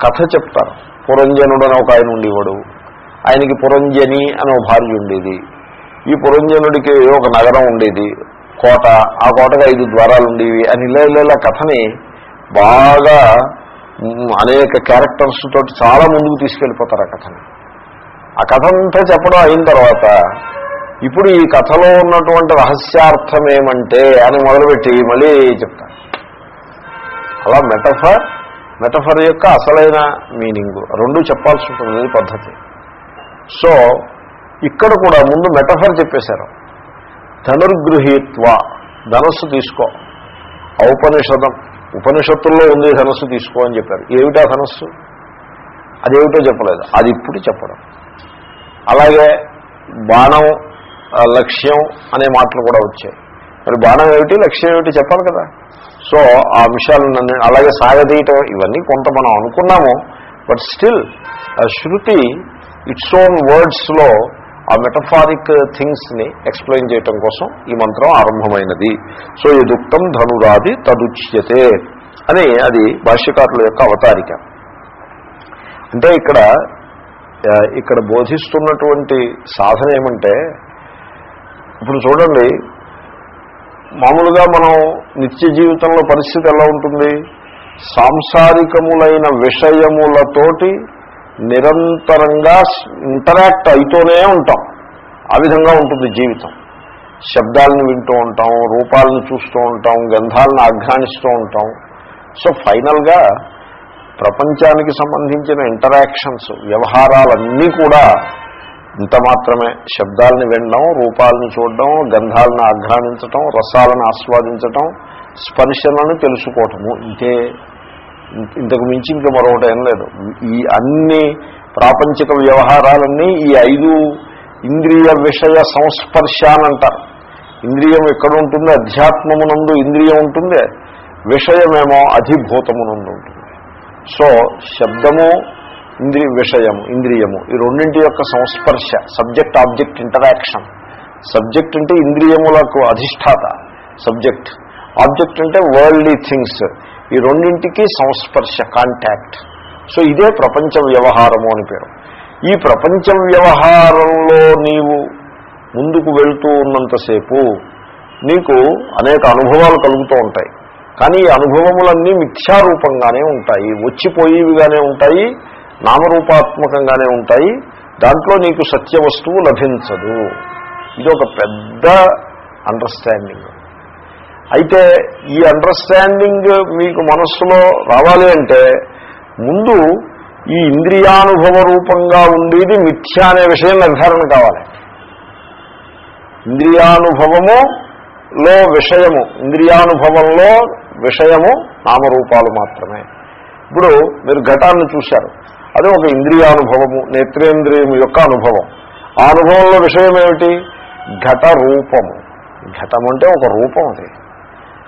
కథ చెప్తారు. పురంజనుడు అని ఒక ఆయన ఉండేవాడు. ఆయనకి పురంజని అని ఒక భార్య ఉండేది. ఈ పురంజనుడికి ఒక నగరం ఉండేది. కోట. ఆ కోటకు ఐదు ద్వారాలు ఉండేవి. అని ఇలా ఇలా కథని బాగా అనేక క్యారెక్టర్స్ తోటి చాలా ముందుకు తీసుకెళ్ళిపోతారు ఆ కథని. ఆ కథ అంతా చెప్పడం అయిన తర్వాత ఇప్పుడు ఈ కథలో ఉన్నటువంటి రహస్యార్థం ఏమంటే అని మొదలుపెట్టి మళ్ళీ చెప్తాను అలా మెటఫర్ మెటఫర్ యొక్క అసలైన మీనింగ్ రెండు చెప్పాల్సి ఉంటుంది పద్ధతి. సో ఇక్కడ కూడా ముందు మెటఫర్ చెప్పేశారు. ధనుర్గృహీత్వ ధనస్సు తీసుకో. ఔపనిషదం ఉపనిషత్తుల్లో ఉంది ధనస్సు తీసుకో అని చెప్పారు. ఏమిటా ధనస్సు? అదేమిటో చెప్పలేదు. అది ఇప్పుడు చెప్పడం. అలాగే బాణం లక్ష్యం అనే మాటలు కూడా వచ్చాయి. మరి బాణం ఏమిటి? లక్ష్యం ఏమిటి? చెప్పాలి కదా. సో ఆ విషయాలు నన్ను అలాగే సాగదీయటం ఇవన్నీ కొంత మనం అనుకున్నాము. But still shruti its own వర్డ్స్లో ఆ మెటఫారిక్ థింగ్స్ని ఎక్స్ప్లెయిన్ చేయటం కోసం ఈ మంత్రం ఆరంభమైనది. సో యదుక్తం ధనురాది తదుచ్యతే అని అది భాష్యకారుల యొక్క అవతారిక. అంటే ఇక్కడ ఇక్కడ బోధిస్తున్నటువంటి సాధన ఏమంటే ఇప్పుడు చూడండి మామూలుగా మనం నిత్య జీవితంలో పరిస్థితి ఎలా ఉంటుంది? సాంసారికములైన విషయములతోటి నిరంతరంగా ఇంటరాక్ట్ అవుతూనే ఉంటాం. ఆ విధంగా ఉంటుంది జీవితం. శబ్దాలను వింటూ ఉంటాం రూపాలను చూస్తూ ఉంటాం గంధాలను ఆఘ్రానిస్తూ ఉంటాం. సో ఫైనల్గా ప్రపంచానికి సంబంధించిన ఇంటరాక్షన్స్ వ్యవహారాలన్నీ కూడా ఇంత మాత్రమే శబ్దాలను వినడం రూపాలను చూడడం గంధాలను ఆఘ్రానించటం రసాలను ఆస్వాదించటం స్పర్శలను తెలుసుకోవటము. ఇంతే ఇంతకు మించి ఇంకా మరొకటి ఏం లేదు. ఈ అన్ని ప్రాపంచిక వ్యవహారాలన్నీ ఈ ఐదు ఇంద్రియ విషయ సంస్పర్శ అని అంటారు. ఇంద్రియం ఎక్కడ ఉంటుంది అధ్యాత్మమునందు ఇంద్రియం ఉంటుంది. విషయమేమో అధిభూతమునందు ఉంటుంది. సో శబ్దము ఇంద్రియ విషయము ఇంద్రియము. ఈ రెండింటి యొక్క సంస్పర్శ సబ్జెక్ట్ ఆబ్జెక్ట్ ఇంటరాక్షన్ సబ్జెక్ట్ అంటే ఇంద్రియములకు అధిష్టాత సబ్జెక్ట్ ఆబ్జెక్ట్ అంటే వరల్డ్లీ థింగ్స్ ఈ రెండింటికి సంస్పర్శ కాంటాక్ట్ సో ఇదే ప్రపంచ వ్యవహారము అని పేరు. ఈ ప్రపంచ వ్యవహారంలో నీవు ముందుకు వెళ్తూ ఉన్నంతసేపు నీకు అనేక అనుభవాలు కలుగుతూ ఉంటాయి. కానీ ఈ అనుభవములన్నీ మిథ్యారూపంగానే ఉంటాయి. వచ్చిపోయేవిగానే ఉంటాయి. నామరూపాత్మకంగానే ఉంటాయి దాంట్లో నీకు సత్య వస్తువు లభించదు. ఇది ఒక పెద్ద అండర్స్టాండింగ్ అయితే ఈ అండర్స్టాండింగ్ మీకు మనస్సులో రావాలి అంటే ముందు ఈ ఇంద్రియానుభవ రూపంగా ఉండేది మిథ్య అనే విషయం నిర్ధారణ కావాలి. ఇంద్రియానుభవము లో విషయము ఇంద్రియానుభవంలో విషయము నామరూపాలు మాత్రమే. ఇప్పుడు మీరు ఘటాన్ని చూశారు. అది ఒక ఇంద్రియానుభవము నేత్రేంద్రియము యొక్క అనుభవం. ఆ అనుభవంలో విషయం ఏమిటి? ఘట రూపము. ఘటం అంటే ఒక రూపం అది.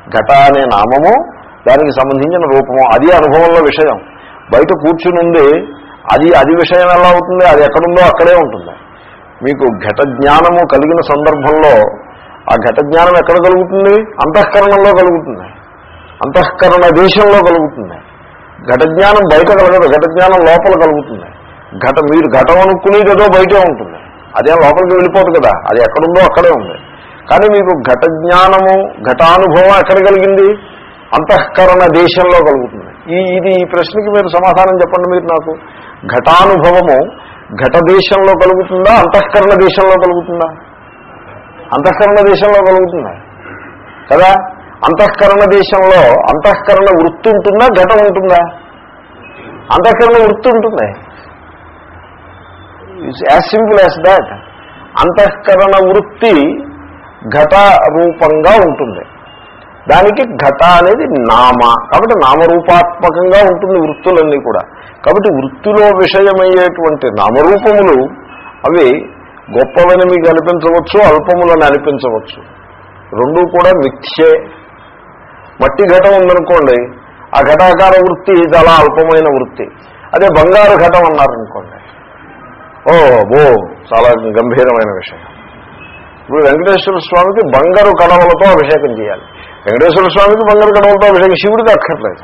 ఘట అనే నామము దానికి సంబంధించిన రూపము. అది అనుభవంలో విషయం. బయట కూర్చునుంది అది అది విషయం ఎలా అవుతుంది? అది ఎక్కడుందో అక్కడే ఉంటుంది. మీకు ఘట జ్ఞానము కలిగిన సందర్భంలో ఆ ఘట జ్ఞానం ఎక్కడ కలుగుతుంది? అంతఃకరణంలో కలుగుతుంది. అంతఃకరణ దేశంలో కలుగుతుంది. ఘట జ్ఞానం బయట కలగదు ఘట జ్ఞానం లోపల కలుగుతుంది. ఘట మీరు ఘటం అనుకునేది ఏదో బయటే ఉంటుంది. అదేం లోపలికి వెళ్ళిపోదు కదా అది ఎక్కడుందో అక్కడే ఉంది. కానీ మీకు ఘట జ్ఞానము ఘటానుభవం ఎక్కడ కలిగింది? అంతఃకరణ దేశంలో కలుగుతుంది. ఈ ఇది ఈ ప్రశ్నకి మీరు సమాధానం చెప్పండి మీరు నాకు. ఘటానుభవము ఘట దేశంలో కలుగుతుందా అంతఃకరణ దేశంలో కలుగుతుందా? అంతఃకరణ దేశంలో కలుగుతుందా? కదా? అంతఃకరణ దేశంలో అంతఃకరణ వృత్తి ఉంటుందా ఘటం ఉంటుందా అంతఃకరణ వృత్తి ఉంటుంది యాజ్ సింపుల్ యాజ్ దాట్ అంతఃకరణ వృత్తి ఘట రూపంగా ఉంటుంది. దానికి ఘట అనేది నామ. కాబట్టి నామరూపాత్మకంగా ఉంటుంది వృత్తులన్నీ కూడా. కాబట్టి వృత్తిలో విషయమయ్యేటువంటి నామరూపములు అవి గొప్పవని మీకు అనిపించవచ్చు అల్పములని అనిపించవచ్చు. రెండూ కూడా మిథ్యే. మట్టి ఘటం ఉందనుకోండి ఆ ఘటాకార వృత్తి చాలా అల్పమైన వృత్తి. అదే బంగారు ఘటం అన్నారనుకోండి. ఓ బో చాలా గంభీరమైన విషయం. ఇప్పుడు వెంకటేశ్వర స్వామికి బంగారు కడవలతో అభిషేకం చేయాలి. వెంకటేశ్వర స్వామికి బంగారు కడవలతో అభిషేకం శివుడికి అక్కర్లేదు.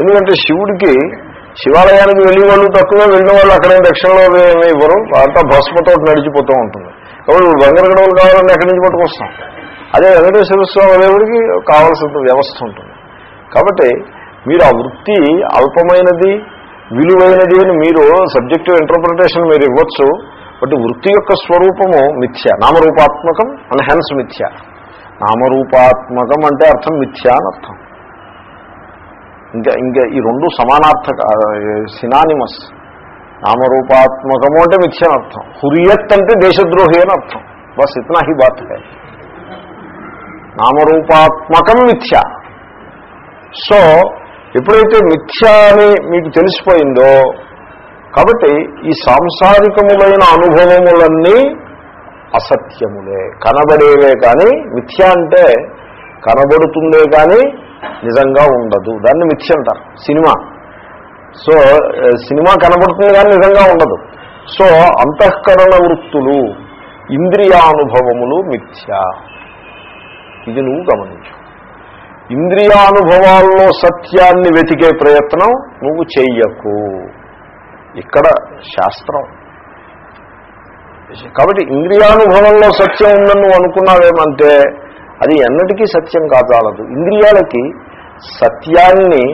ఎందుకంటే శివుడికి శివాలయానికి వెళ్ళి వాళ్ళు తక్కువ వెళ్ళిన వాళ్ళు అక్కడే దక్షిణలో ఏమీ ఇవ్వరు అంతా భస్మతో నడిచిపోతూ ఉంటుంది. కాబట్టి బంగారు గడవలు కావాలని ఎక్కడి నుంచి పట్టుకొస్తాం? అదే వెంకటేశ్వర స్వామి దేవుడికి కావాల్సిన వ్యవస్థ ఉంటుంది. కాబట్టి మీరు ఆ వృత్తి అల్పమైనది విలువైనది అని మీరు సబ్జెక్టివ్ ఇంటర్ప్రిటేషన్ మీరు ఇవ్వచ్చు బట్ వృత్తి యొక్క స్వరూపము మిథ్య నామరూపాత్మకం అండ్ హెన్స్ మిథ్య. నామరూపాత్మకం అంటే అర్థం మిథ్య అని అర్థం. ఇంకా ఇంకా ఈ రెండు సమానార్థక సినానిమస్ నామరూపాత్మకము అంటే మిథ్య అని అర్థం. హురియత్ అంటే దేశద్రోహి అని అర్థం. బస్ ఇతనా హీ బాత్ హై. నామరూపాత్మకం మిథ్య. సో ఎప్పుడైతే మిథ్య అని మీకు తెలిసిపోయిందో కాబట్టి ఈ సాంసారికములైన అనుభవములన్నీ అసత్యములే. కనబడేవే కానీ మిథ్య అంటే కనబడుతుందే కానీ నిజంగా ఉండదు. దాన్ని మిథ్య అంటారు. సినిమా. సో సినిమా కనబడుతుంది కానీ నిజంగా ఉండదు. సో అంతఃకరణ వృత్తులు ఇంద్రియానుభవములు మిథ్య. ఇది నువ్వు గమనించు. ఇంద్రియానుభవాల్లో సత్యాన్ని వెతికే ప్రయత్నం నువ్వు చెయ్యకు. ఇక్కడ శాస్త్రం. కాబట్టి ఇంద్రియానుభవంలో సత్యం ఉందని నువ్వు అనుకున్నావేమంటే అది ఎన్నటికీ సత్యం కాదాలదు ఇంద్రియాలకి సత్యాన్ని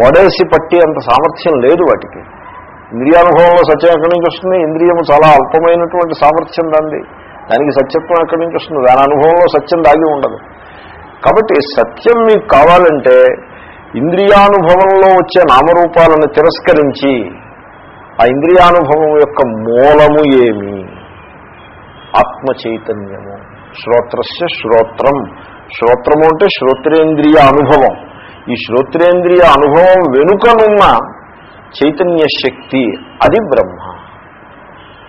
వడేసి పట్టి అంత సామర్థ్యం లేదు వాటికి. ఇంద్రియానుభవంలో సత్యం ఎక్కడి నుంచి వస్తుంది? ఇంద్రియము చాలా అల్పమైనటువంటి సామర్థ్యం దాన్ని దానికి సత్యత్వం ఎక్కడి నుంచి వస్తుంది? దాని అనుభవంలో సత్యం దాగి ఉండదు. కాబట్టి సత్యం మీకు కావాలంటే ఇంద్రియానుభవంలో వచ్చే నామరూపాలను తిరస్కరించి ఆ ఇంద్రియానుభవం యొక్క మూలము ఏమి? ఆత్మ చైతన్యము శ్రోత్రస్య శ్రోత్రం. శ్రోత్రము అంటే శ్రోత్రేంద్రియ అనుభవం. ఈ శ్రోత్రేంద్రియ అనుభవం వెనుకనున్న చైతన్య శక్తి అది బ్రహ్మ.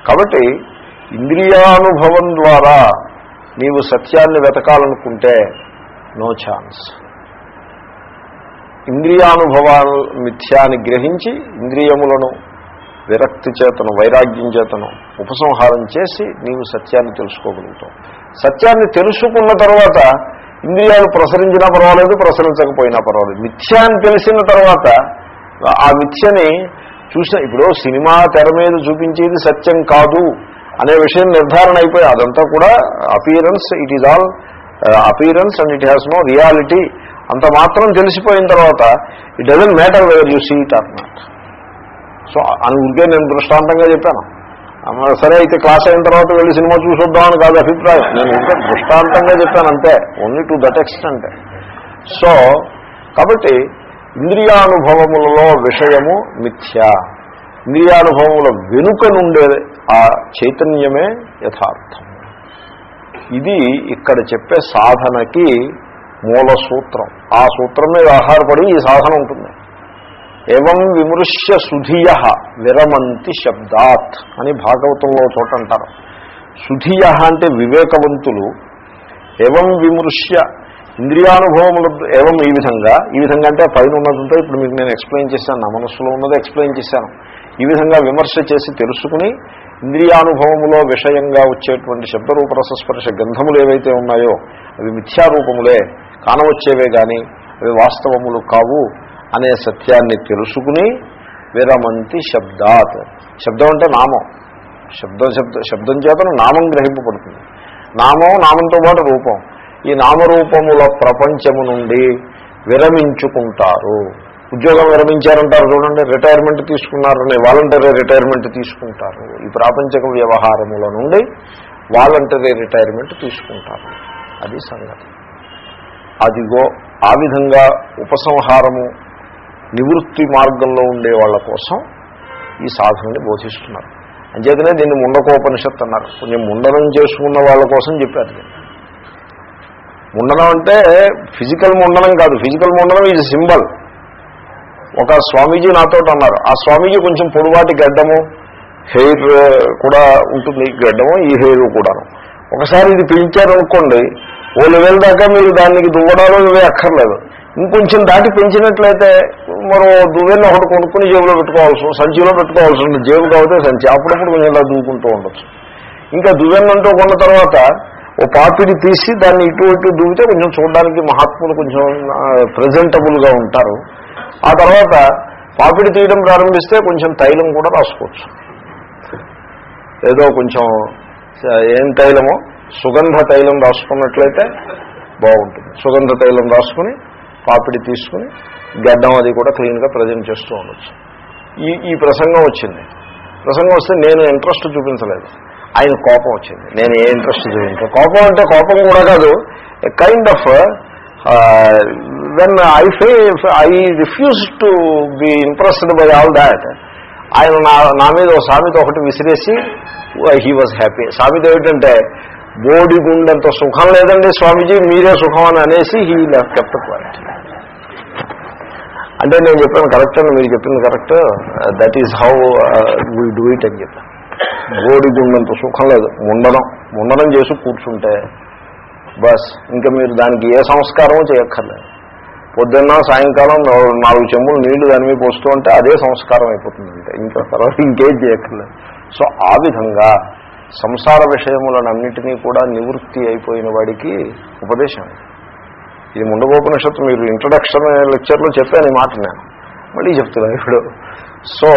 కాబట్టి ఇంద్రియానుభవం ద్వారా నీవు సత్యాన్ని వెతకాలనుకుంటే నో ఛాన్స్ ఇంద్రియానుభవాలు మిథ్యాన్ని గ్రహించి ఇంద్రియములను విరక్తి చేతను వైరాగ్యం చేతను ఉపసంహారం చేసి నీవు సత్యాన్ని తెలుసుకోగలుగుతావు. సత్యాన్ని తెలుసుకున్న తర్వాత ఇంద్రియాలు ప్రసరించినా పర్వాలేదు ప్రసరించకపోయినా పర్వాలేదు. మిథ్యాన్ని తెలిసిన తర్వాత ఆ మిథ్యని చూసిన ఇప్పుడు సినిమా తెర మీద చూపించేది సత్యం కాదు. అనే విషయం నిర్ధారణ అయిపోయి అదంతా కూడా appearance it is all appearance and it has no reality అంత మాత్రం తెలిసిపోయిన తర్వాత it doesn't matter whether you see it or not so అని ఉంటే నేను దృష్టాంతంగా చెప్పాను. సరే అయితే క్లాస్ అయిన తర్వాత వెళ్ళి సినిమా చూసొద్దామని కాదు అభిప్రాయం. నేను ఇంకా దృష్టాంతంగా చెప్పాను అంతే. Only to that extent so కాబట్టి ఇంద్రియానుభవములలో విషయము మిథ్య. ఇంద్రియానుభవముల వెనుక నుండే ఆ చైతన్యమే యథార్థం. ఇది ఇక్కడ చెప్పే సాధనకి మూల సూత్రం. ఆ సూత్రం మీద ఆధారపడి ఈ సాధన ఉంటుంది. ఏవం విమృశ్య సుధియ విరమంతి శబ్దాత్ అని భాగవతంలో చోట అంటారు. సుధియ అంటే వివేకవంతులు. ఏవం విమృశ్య ఇంద్రియానుభవములు ఏవం ఈ విధంగా? ఈ విధంగా అంటే పైన ఉన్నదంతా ఇప్పుడు మీకు నేను ఎక్స్ప్లెయిన్ చేశాను. నా మనస్సులో ఉన్నది ఎక్స్ప్లెయిన్ చేశాను. ఈ విధంగా విమర్శ చేసి తెలుసుకుని ఇంద్రియానుభవములో విషయంగా వచ్చేటువంటి శబ్దరూపరసస్పర్శ గంధములు ఏవైతే ఉన్నాయో అవి మిథ్యారూపములే కానవచ్చేవే కానీ అవి వాస్తవములు కావు అనే సత్యాన్ని తెలుసుకుని విరమంతి శబ్దాత్. శబ్దం అంటే నామం. శబ్దం శబ్ద శబ్దం చేతను నామం గ్రహింపబడుతుంది. నామం నామంతో పాటు రూపం. ఈ నామరూపముల ప్రపంచము నుండి విరమించుకుంటారు. ఉద్యోగం విరమించారంటారు చూడండి రిటైర్మెంట్ తీసుకున్నారని వాలంటరీ రిటైర్మెంట్ తీసుకుంటారు. ఈ ప్రాపంచిక వ్యవహారముల నుండి వాలంటరీ రిటైర్మెంట్ తీసుకుంటారు. అది సంగతి. అదిగో ఆ విధంగా ఉపసంహారము నివృత్తి మార్గంలో ఉండే వాళ్ళ కోసం ఈ సాధనని బోధిస్తున్నారు. అంచేతనే దీన్ని ముండకోపనిషత్తు అన్నారు. కొంచెం ముండనం చేసుకున్న వాళ్ళ కోసం చెప్పారు దీన్ని. ముండనం అంటే ఫిజికల్ ముండనం కాదు. ఫిజికల్ ముండనం ఈజ్ సింబల్ ఒక స్వామీజీ నాతో అన్నారు. ఆ స్వామీజీ కొంచెం పొడువాటి గడ్డము హెయిర్ కూడా ఉంటుంది గడ్డము ఈ హెయిర్ కూడాను. ఒకసారి ఇది పెంచారనుకోండి ఓ లెవెల్ దాకా మీరు దానికి దువ్వడాలు ఇవే అక్కర్లేదు. ఇంకొంచెం దాటి పెంచినట్లయితే మరో దువ్వెన్న ఒకటి కొనుక్కుని జేబులో పెట్టుకోవాల్సి సంచిలో పెట్టుకోవాల్సి ఉంటుంది. జేబు కాబట్టి సంచి. అప్పుడప్పుడు కొంచెం ఇలా దూకుంటూ ఉండొచ్చు. ఇంకా దువ్వెన్నంటూ కొన్న తర్వాత ఓ పాపిడి తీసి దాన్ని ఇటు ఇటు దూవితే కొంచెం చూడడానికి మహాత్ములు కొంచెం ప్రజెంటబుల్గా ఉంటారు. ఆ తర్వాత పాపిడి తీయడం ప్రారంభిస్తే కొంచెం తైలం కూడా రాసుకోవచ్చు. ఏదో కొంచెం ఏం తైలమో? సుగంధ తైలం రాసుకున్నట్లయితే బాగుంటుంది. సుగంధ తైలం రాసుకుని పాపిడి తీసుకుని గడ్డం అది కూడా క్లీన్గా ప్రజెంట్ చేస్తూ ఉండొచ్చు. ఈ ఈ ప్రసంగం వచ్చింది. ప్రసంగం వస్తే నేను ఇంట్రెస్ట్ చూపించలేదు. ఆయన కోపం వచ్చింది. నేను ఏ ఇంట్రెస్ట్ చూపించలేదు. కోపం అంటే కోపం కూడా కాదు. కైండ్ ఆఫ్ వెన్ ఐ ఫే I refuse to be impressed by all that ఆయన నా నా మీద ఒక సామెత ఒకటి విసిరేసి హీ వాజ్ హ్యాపీ సామెత ఏమిటంటే బోడి గుండంత సుఖం లేదండి స్వామీజీ మీరే సుఖం అని అనేసి హీ కెప్ట్ క్వాలిటీ అంటే నేను చెప్పాను కరెక్ట్ అని మీరు చెప్పింది correct that is how we do it అని చెప్పాను. బోడి గుండంత సుఖం లేదు ముండనం ముండనం చేసి కూర్చుంటే బస్ ఇంకా మీరు దానికి ఏ సంస్కారమో చేయక్కర్లేదు. పొద్దున్న సాయంకాలం నాలుగు చెంబులు నీళ్ళు దాని మీద పోస్తూ ఉంటే అదే సంస్కారం అయిపోతుందంటే ఇంకా తర్వాత ఇంకేం చేయక్కర్లేదు. సో ఆ విధంగా సంసార విషయములన్నింటినీ కూడా నివృత్తి అయిపోయిన వాడికి ఉపదేశం ఇది ముండగోపనిషత్తు మీరు ఇంట్రడక్షన్ లెక్చర్లో చెప్పాను ఈ మాట నేను. మళ్ళీ చెప్తున్నా ఇప్పుడు. సో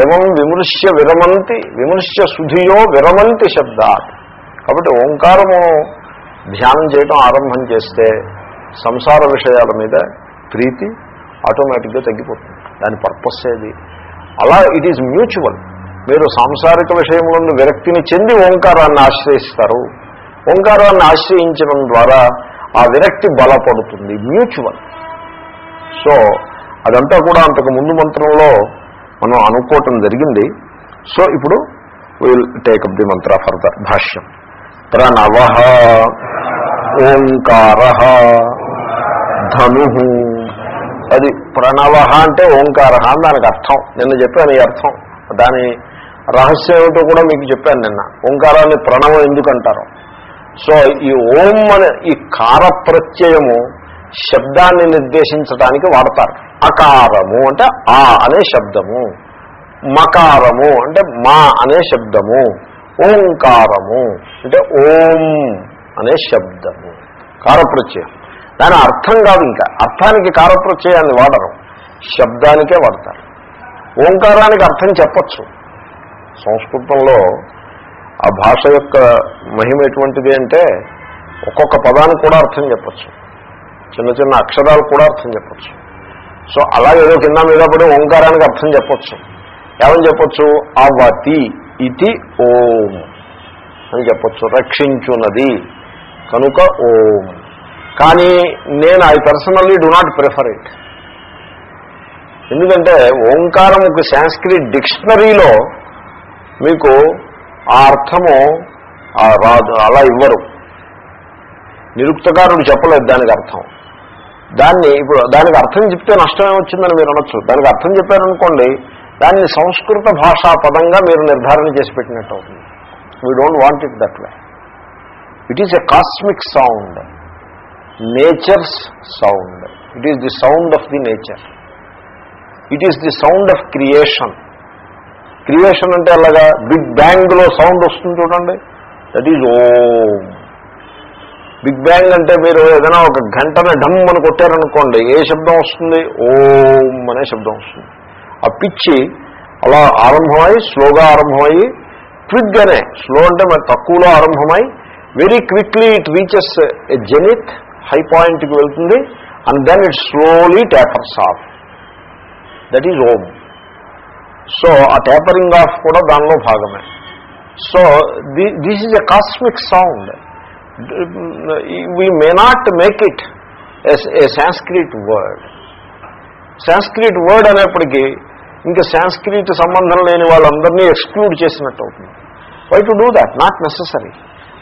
ఏమం విమృశ్య విరమంతి విమృశ్య సుధియో విరమంతి శబ్దాత్. కాబట్టి ఓంకారము ధ్యానం చేయటం ఆరంభం చేస్తే సంసార విషయాల మీద ప్రీతి ఆటోమేటిక్గా తగ్గిపోతుంది. దాని పర్పస్ ఏది? అలా ఇట్ ఈజ్ మ్యూచువల్ మీరు సాంసారిక విషయంలో విరక్తిని చెంది ఓంకారాన్ని ఆశ్రయిస్తారు. ఓంకారాన్ని ఆశ్రయించడం ద్వారా ఆ విరక్తి బలపడుతుంది మ్యూచువల్ సో అదంతా కూడా అంతకు ముందు మంత్రంలో మనం అనుకోవటం జరిగింది. సో ఇప్పుడు will take up the mantra further భాష్యం. ప్రణవ ఓంకార ధను అది ప్రణవ అంటే ఓంకార అని దానికి అర్థం. నిన్న చెప్పాను ఈ అర్థం. దాని రహస్యం ఏమిటో కూడా మీకు చెప్పాను నిన్న. ఓంకారాన్ని ప్రణవం ఎందుకంటారు? సో ఈ ఓం అనే ఈ కార ప్రత్యయము శబ్దాన్ని నిర్దేశించడానికి వాడతారు. అకారము అంటే ఆ అనే శబ్దము. మకారము అంటే మా అనే శబ్దము. ఓంకారము అంటే ఓం అనే శబ్దము. కారప్రత్యయం. దాని అర్థం కాదు ఇంకా. అర్థానికి కారప్రత్యయాన్ని వాడరు. శబ్దానికే వాడతారు. ఓంకారానికి అర్థం చెప్పచ్చు. సంస్కృతంలో ఆ భాష యొక్క మహిమ ఎటువంటిది అంటే ఒక్కొక్క పదానికి కూడా అర్థం చెప్పచ్చు. చిన్న చిన్న అక్షరాలు కూడా అర్థం చెప్పచ్చు. సో అలాగేదో కింద మీద పడి ఓంకారానికి అర్థం చెప్పచ్చు. ఏమని చెప్పచ్చు? అవతి ఇది ఓం అని చెప్పచ్చు. రక్షించున్నది కనుక ఓం. కానీ నేను I personally do not prefer it. ఎందుకంటే ఓంకారం ఒక సాంస్క్రిట్ డిక్షనరీలో మీకు ఆ అర్థము రాదు అలా ఇవ్వరు. నిరుక్తకారుడు చెప్పలేదు దానికి అర్థం. దాన్ని ఇప్పుడు దానికి అర్థం చెప్తే నష్టమే వచ్చిందని మీరు అనొచ్చు. దానికి అర్థం చెప్పారనుకోండి దాన్ని సంస్కృత భాషా పదంగా మీరు నిర్ధారణ చేసి పెట్టినట్టు అవుతుంది. We don't want it that way it is a cosmic sound nature's sound. It is the sound of the nature it is the sound of creation creation అంటే అలాగా బిగ్ బ్యాంగ్లో సౌండ్ వస్తుంది చూడండి. That is Om. Big bang అంటే మీరు ఏదైనా ఒక గంటన డమ్ అని కొట్టారనుకోండి ఏ శబ్దం వస్తుంది? ఓం అనే శబ్దం వస్తుంది. ఆ పిచ్చి అలా ఆరంభమై స్లోగా ఆరంభమై క్విక్గానే స్లో అంటే మరి తక్కువలో ఆరంభమై very quickly it reaches a zenith high పాయింట్కి వెళ్తుంది and then it slowly tapers off that is Om so ah tapering off కూడా దానిలో భాగమే. So this is a cosmic sound we may not make it a Sanskrit word Sanskrit word అనేప్పటికీ ఇంకా సాంస్క్రిట్ సంబంధం లేని వాళ్ళందరినీ ఎక్స్క్లూడ్ చేసినట్టు అవుతుంది. Why to do that not necessary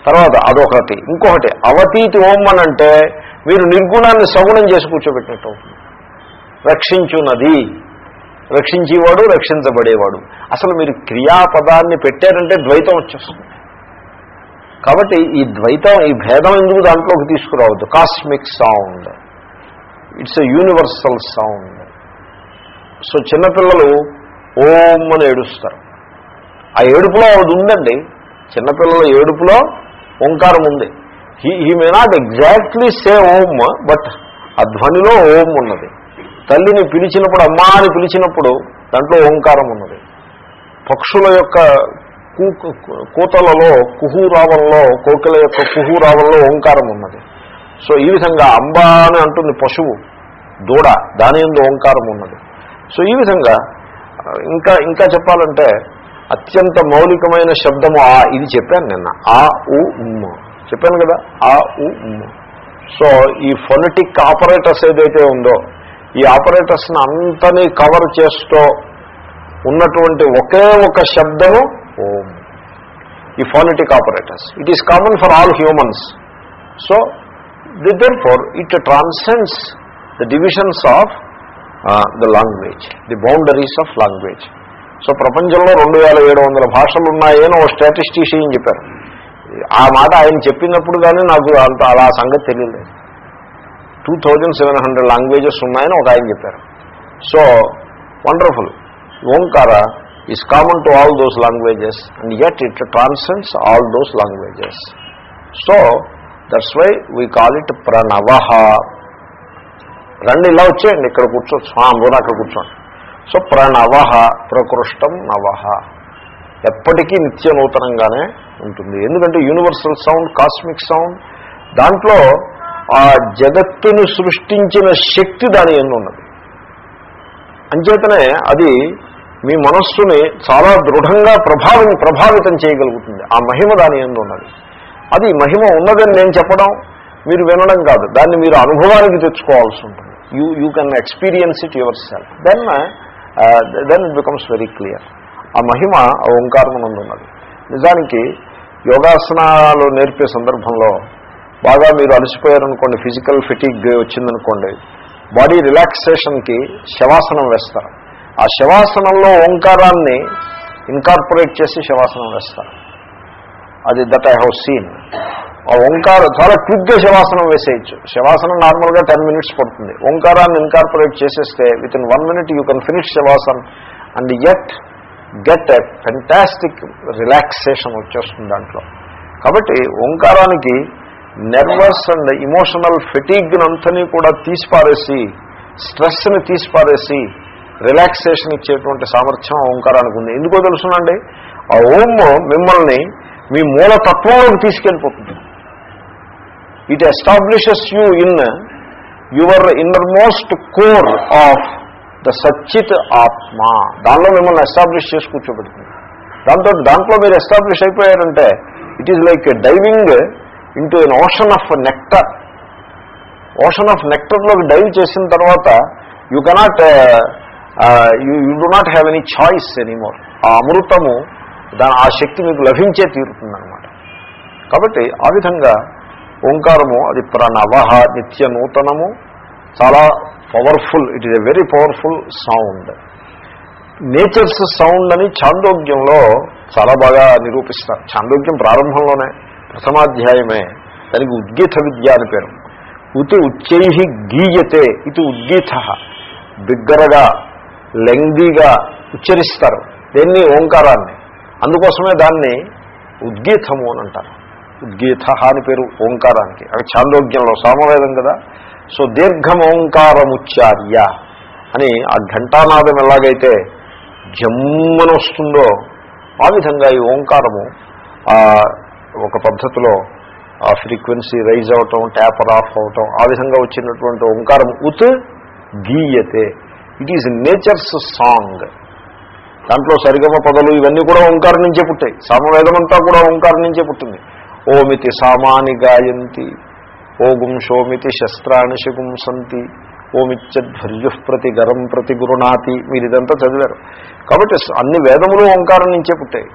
తర్వాత అదొకటి. ఇంకొకటి అవతీతి ఓం అని అంటే మీరు నిర్గుణాన్ని సగుణం చేసి కూర్చోబెట్టినట్టు అవుతుంది. రక్షించున్నది రక్షించేవాడు రక్షించబడేవాడు. అసలు మీరు క్రియాపదాన్ని పెట్టారంటే ద్వైతం వచ్చేస్తుంది. కాబట్టి ఈ ద్వైతం ఈ భేదం ఎందుకు దాంట్లోకి తీసుకురావద్దు? Cosmic sound. It's a universal sound. So చిన్నపిల్లలు ఓం అని ఏడుస్తారు. ఆ ఏడుపులో అది ఉందండి. చిన్నపిల్లల ఏడుపులో ఓంకారం ఉంది. He he may not exactly say Om but ఆ ధ్వనిలో ఓం ఉన్నది. తల్లిని పిలిచినప్పుడు అమ్మా అని పిలిచినప్పుడు దాంట్లో ఓంకారం ఉన్నది. పక్షుల యొక్క కూతలలో కుహూరావంలో కోకిల యొక్క కుహూరావంలో ఓంకారం ఉన్నది. సో ఈ విధంగా అంబా అని అంటుంది పశువు దూడ దాని ఎందు ఓంకారం ఉన్నది. సో ఈ విధంగా ఇంకా ఇంకా చెప్పాలంటే అత్యంత మౌలికమైన శబ్దము ఆ ఇది చెప్పాను నిన్న. ఆ ఉ ఉమ్ చెప్పాను కదా? ఆ ఉ ఉమ్ సో ఈ ఫొనటిక్ ఆపరేటర్స్ ఏదైతే ఉందో ఈ ఆపరేటర్స్ని అంతని కవర్ చేస్తూ ఉన్నటువంటి ఒకే ఒక శబ్దము ఓం ఈ phonetic operators. It is common for all humans so therefore it transcends the divisions of the language the boundaries of language so ప్రపంచంలో రెండు వేల ఏడు వందల భాషలు ఉన్నాయని ఓ స్టాటిస్టీషియన్ చెప్పారు? ఆ మాట ఆయన చెప్పినప్పుడు కానీ నాకు అంత అలా సంగతి తెలియలేదు. Two thousand seven hundred languages ఉన్నాయని ఒక ఆయన చెప్పారు. So wonderful Omkara is common to all those languages and yet it transcends all those languages so that's why we call it Pranava రండి ఇలా వచ్చేయండి. ఇక్కడ కూర్చోవచ్చు అందులో అక్కడ కూర్చోండి. సో ప్రణవ ప్రకృష్టం నవ. ఎప్పటికీ నిత్య నూతనంగానే ఉంటుంది. ఎందుకంటే యూనివర్సల్ సౌండ్ కాస్మిక్ సౌండ్ దాంట్లో ఆ జగత్తును సృష్టించిన శక్తి దాని ఎందు ఉన్నది. అంచేతనే అది మీ మనస్సుని చాలా దృఢంగా ప్రభావం ప్రభావితం చేయగలుగుతుంది. ఆ మహిమ దాని ఎందు ఉన్నది. అది మహిమ ఉన్నదని నేను చెప్పడం మీరు వినడం కాదు. దాన్ని మీరు అనుభవానికి తెచ్చుకోవాల్సి ఉంటుంది. You you can experience it yourself then then it becomes very clear ఆ మహిమ ఆ ఓంకారం ఉన్నది. నిజానికి యోగాసనాలు నేర్పే సందర్భంలో బాగా మీరు అలసిపోయారనుకోండి ఫిజికల్ ఫిటిక్ వచ్చిందనుకోండి బాడీ రిలాక్సేషన్కి శవాసనం వేస్తారు. ఆ శవాసనంలో ఓంకారాన్ని ఇన్కార్పొరేట్ చేసి శవాసనం వేస్తారు. అది దట్ ఐ హవ్ సీన్. ఆ ఓంకారం చాలా క్విక్గా శవాసనం వేసేయచ్చు. శవాసనం నార్మల్గా టెన్ మినిట్స్ పడుతుంది. ఓంకారాన్ని ఇన్కార్పొరేట్ చేసేస్తే within one minute you can finish shavasan. And at get a fantastic relaxation వచ్చేస్తుంది దాంట్లో. కాబట్టి ఓంకారానికి నెర్వస్ అండ్ ఇమోషనల్ ఫెటీగ్నంతని కూడా తీసిపారేసి స్ట్రెస్ని తీసిపారేసి రిలాక్సేషన్ ఇచ్చేటువంటి సామర్థ్యం ఆ ఓంకారానికి ఉంది. ఎందుకో తెలుసునండి? ఆ ఓం మిమ్మల్ని మీ మూలతత్వంలోకి తీసుకెళ్ళిపోతుంది. It establishes you in your innermost core of the sachchit atma దానిలో మిమ్మల్ని ఎస్టాబ్లిష్ చేసి కూర్చోబెడుతుంది. దాంతో దాంట్లో మీరు establish అయిపోయారంటే it is like diving into an ocean of nectar ocean of నెక్టర్లోకి dive చేసిన తర్వాత you cannot you you do not have any choice anymore ఆ అమృతము దాని ఆ శక్తి మీకు లభించే తీరుతుందన్నమాట. కాబట్టి ఆ విధంగా ఓంకారము అది ప్రణవ నిత్య నూతనము చాలా powerful it is a very powerful sound nature's sound అని చాందోగ్యంలో చాలా బాగా నిరూపిస్తారు. చాందోగ్యం ప్రారంభంలోనే ప్రథమాధ్యాయమే దానికి ఉద్గీత విద్య అని పేరు. ఉతి ఉచ్చై గీయతే ఇది ఉద్గీత. బిగ్గరగా లెంగ్దీగా ఉచ్చరిస్తారు. దేన్ని? ఓంకారాన్ని. అందుకోసమే దాన్ని ఉద్గీతము అని అంటారు. ఉద్గీత అని పేరు ఓంకారానికి. అక్కడ చాందోగ్యంలో సామవేదం కదా. సో దీర్ఘం ఓంకారముచ్చార్య అని ఆ ఘంటానాదం ఎలాగైతే జమ్మన వస్తుందో ఆ విధంగా ఈ ఓంకారము ఆ ఒక పద్ధతిలో ఆ ఫ్రీక్వెన్సీ రైజ్ అవటం ట్యాపర్ ఆఫ్ అవటం ఆ విధంగా వచ్చినటువంటి ఓంకారం ఉత్ గీయతే. ఇట్ ఈజ్ నేచర్స్ సాంగ్ దాంట్లో సరిగమ పదలు ఇవన్నీ కూడా ఓంకారం నుంచే పుట్టాయి. సామవేదమంతా కూడా ఓంకారం నుంచే పుట్టింది. ఓమితి సామాని గాయంతి ఓగుం షోమితి శస్త్రాణి శగుంసంతి ఓమిత్యధ్వర్యు ప్రతి గరం ప్రతి గురునాతి మీరు ఇదంతా చదివారు. కాబట్టి అన్ని వేదములు ఓంకారం నుంచే పుట్టాయి.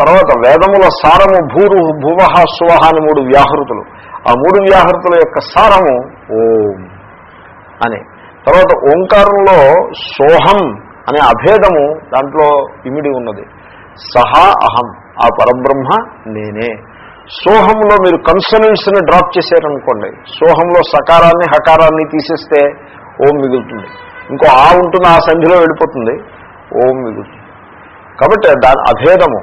తర్వాత వేదముల సారము భూరు భువహ సువహ అని మూడు వ్యాహృతులు. ఆ మూడు వ్యాహృతుల యొక్క సారము ఓం అని. తర్వాత ఓంకారంలో సోహం అనే అభేదము దాంట్లో ఇమిడి ఉన్నది. సహా అహం ఆ పరబ్రహ్మ నేనే. సోహంలో మీరు కన్సనెంట్స్ని డ్రాప్ చేశారనుకోండి సోహంలో సకారాన్ని హకారాన్ని తీసేస్తే ఓం మిగులుతుంది. ఇంకో ఆ ఉంటుంది ఆ సంధిలో వెళ్ళిపోతుంది ఓం మిగులుతుంది. కాబట్టి దాని అభేదము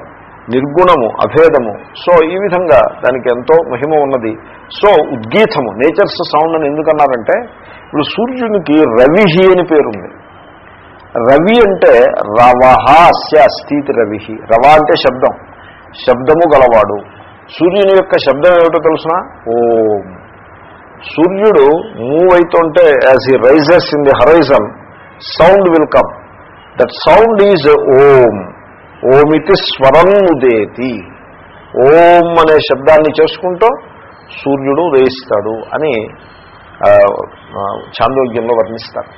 నిర్గుణము అభేదము. సో ఈ విధంగా దానికి ఎంతో మహిమ ఉన్నది. సో ఉద్గీతము నేచర్స్ సౌండ్ అని ఎందుకన్నారంటే ఇప్పుడు సూర్యునికి రవిహి అని పేరుంది. రవి అంటే రవహ అస్య అస్థితి రవిహి. రవ అంటే శబ్దం. శబ్దము గలవాడు. సూర్యుని యొక్క శబ్దం ఏమిటో తెలుసిన? ఓం. సూర్యుడు మూవ్ అవుతుంటే as he rises in the horizon sound will come that sound is Om. ఓమితి స్వరం ఉదేతి. ఓం అనే శబ్దాన్ని చేసుకుంటూ సూర్యుడు ఉదయిస్తాడు అని చాందోగ్యంలో వర్ణిస్తారు.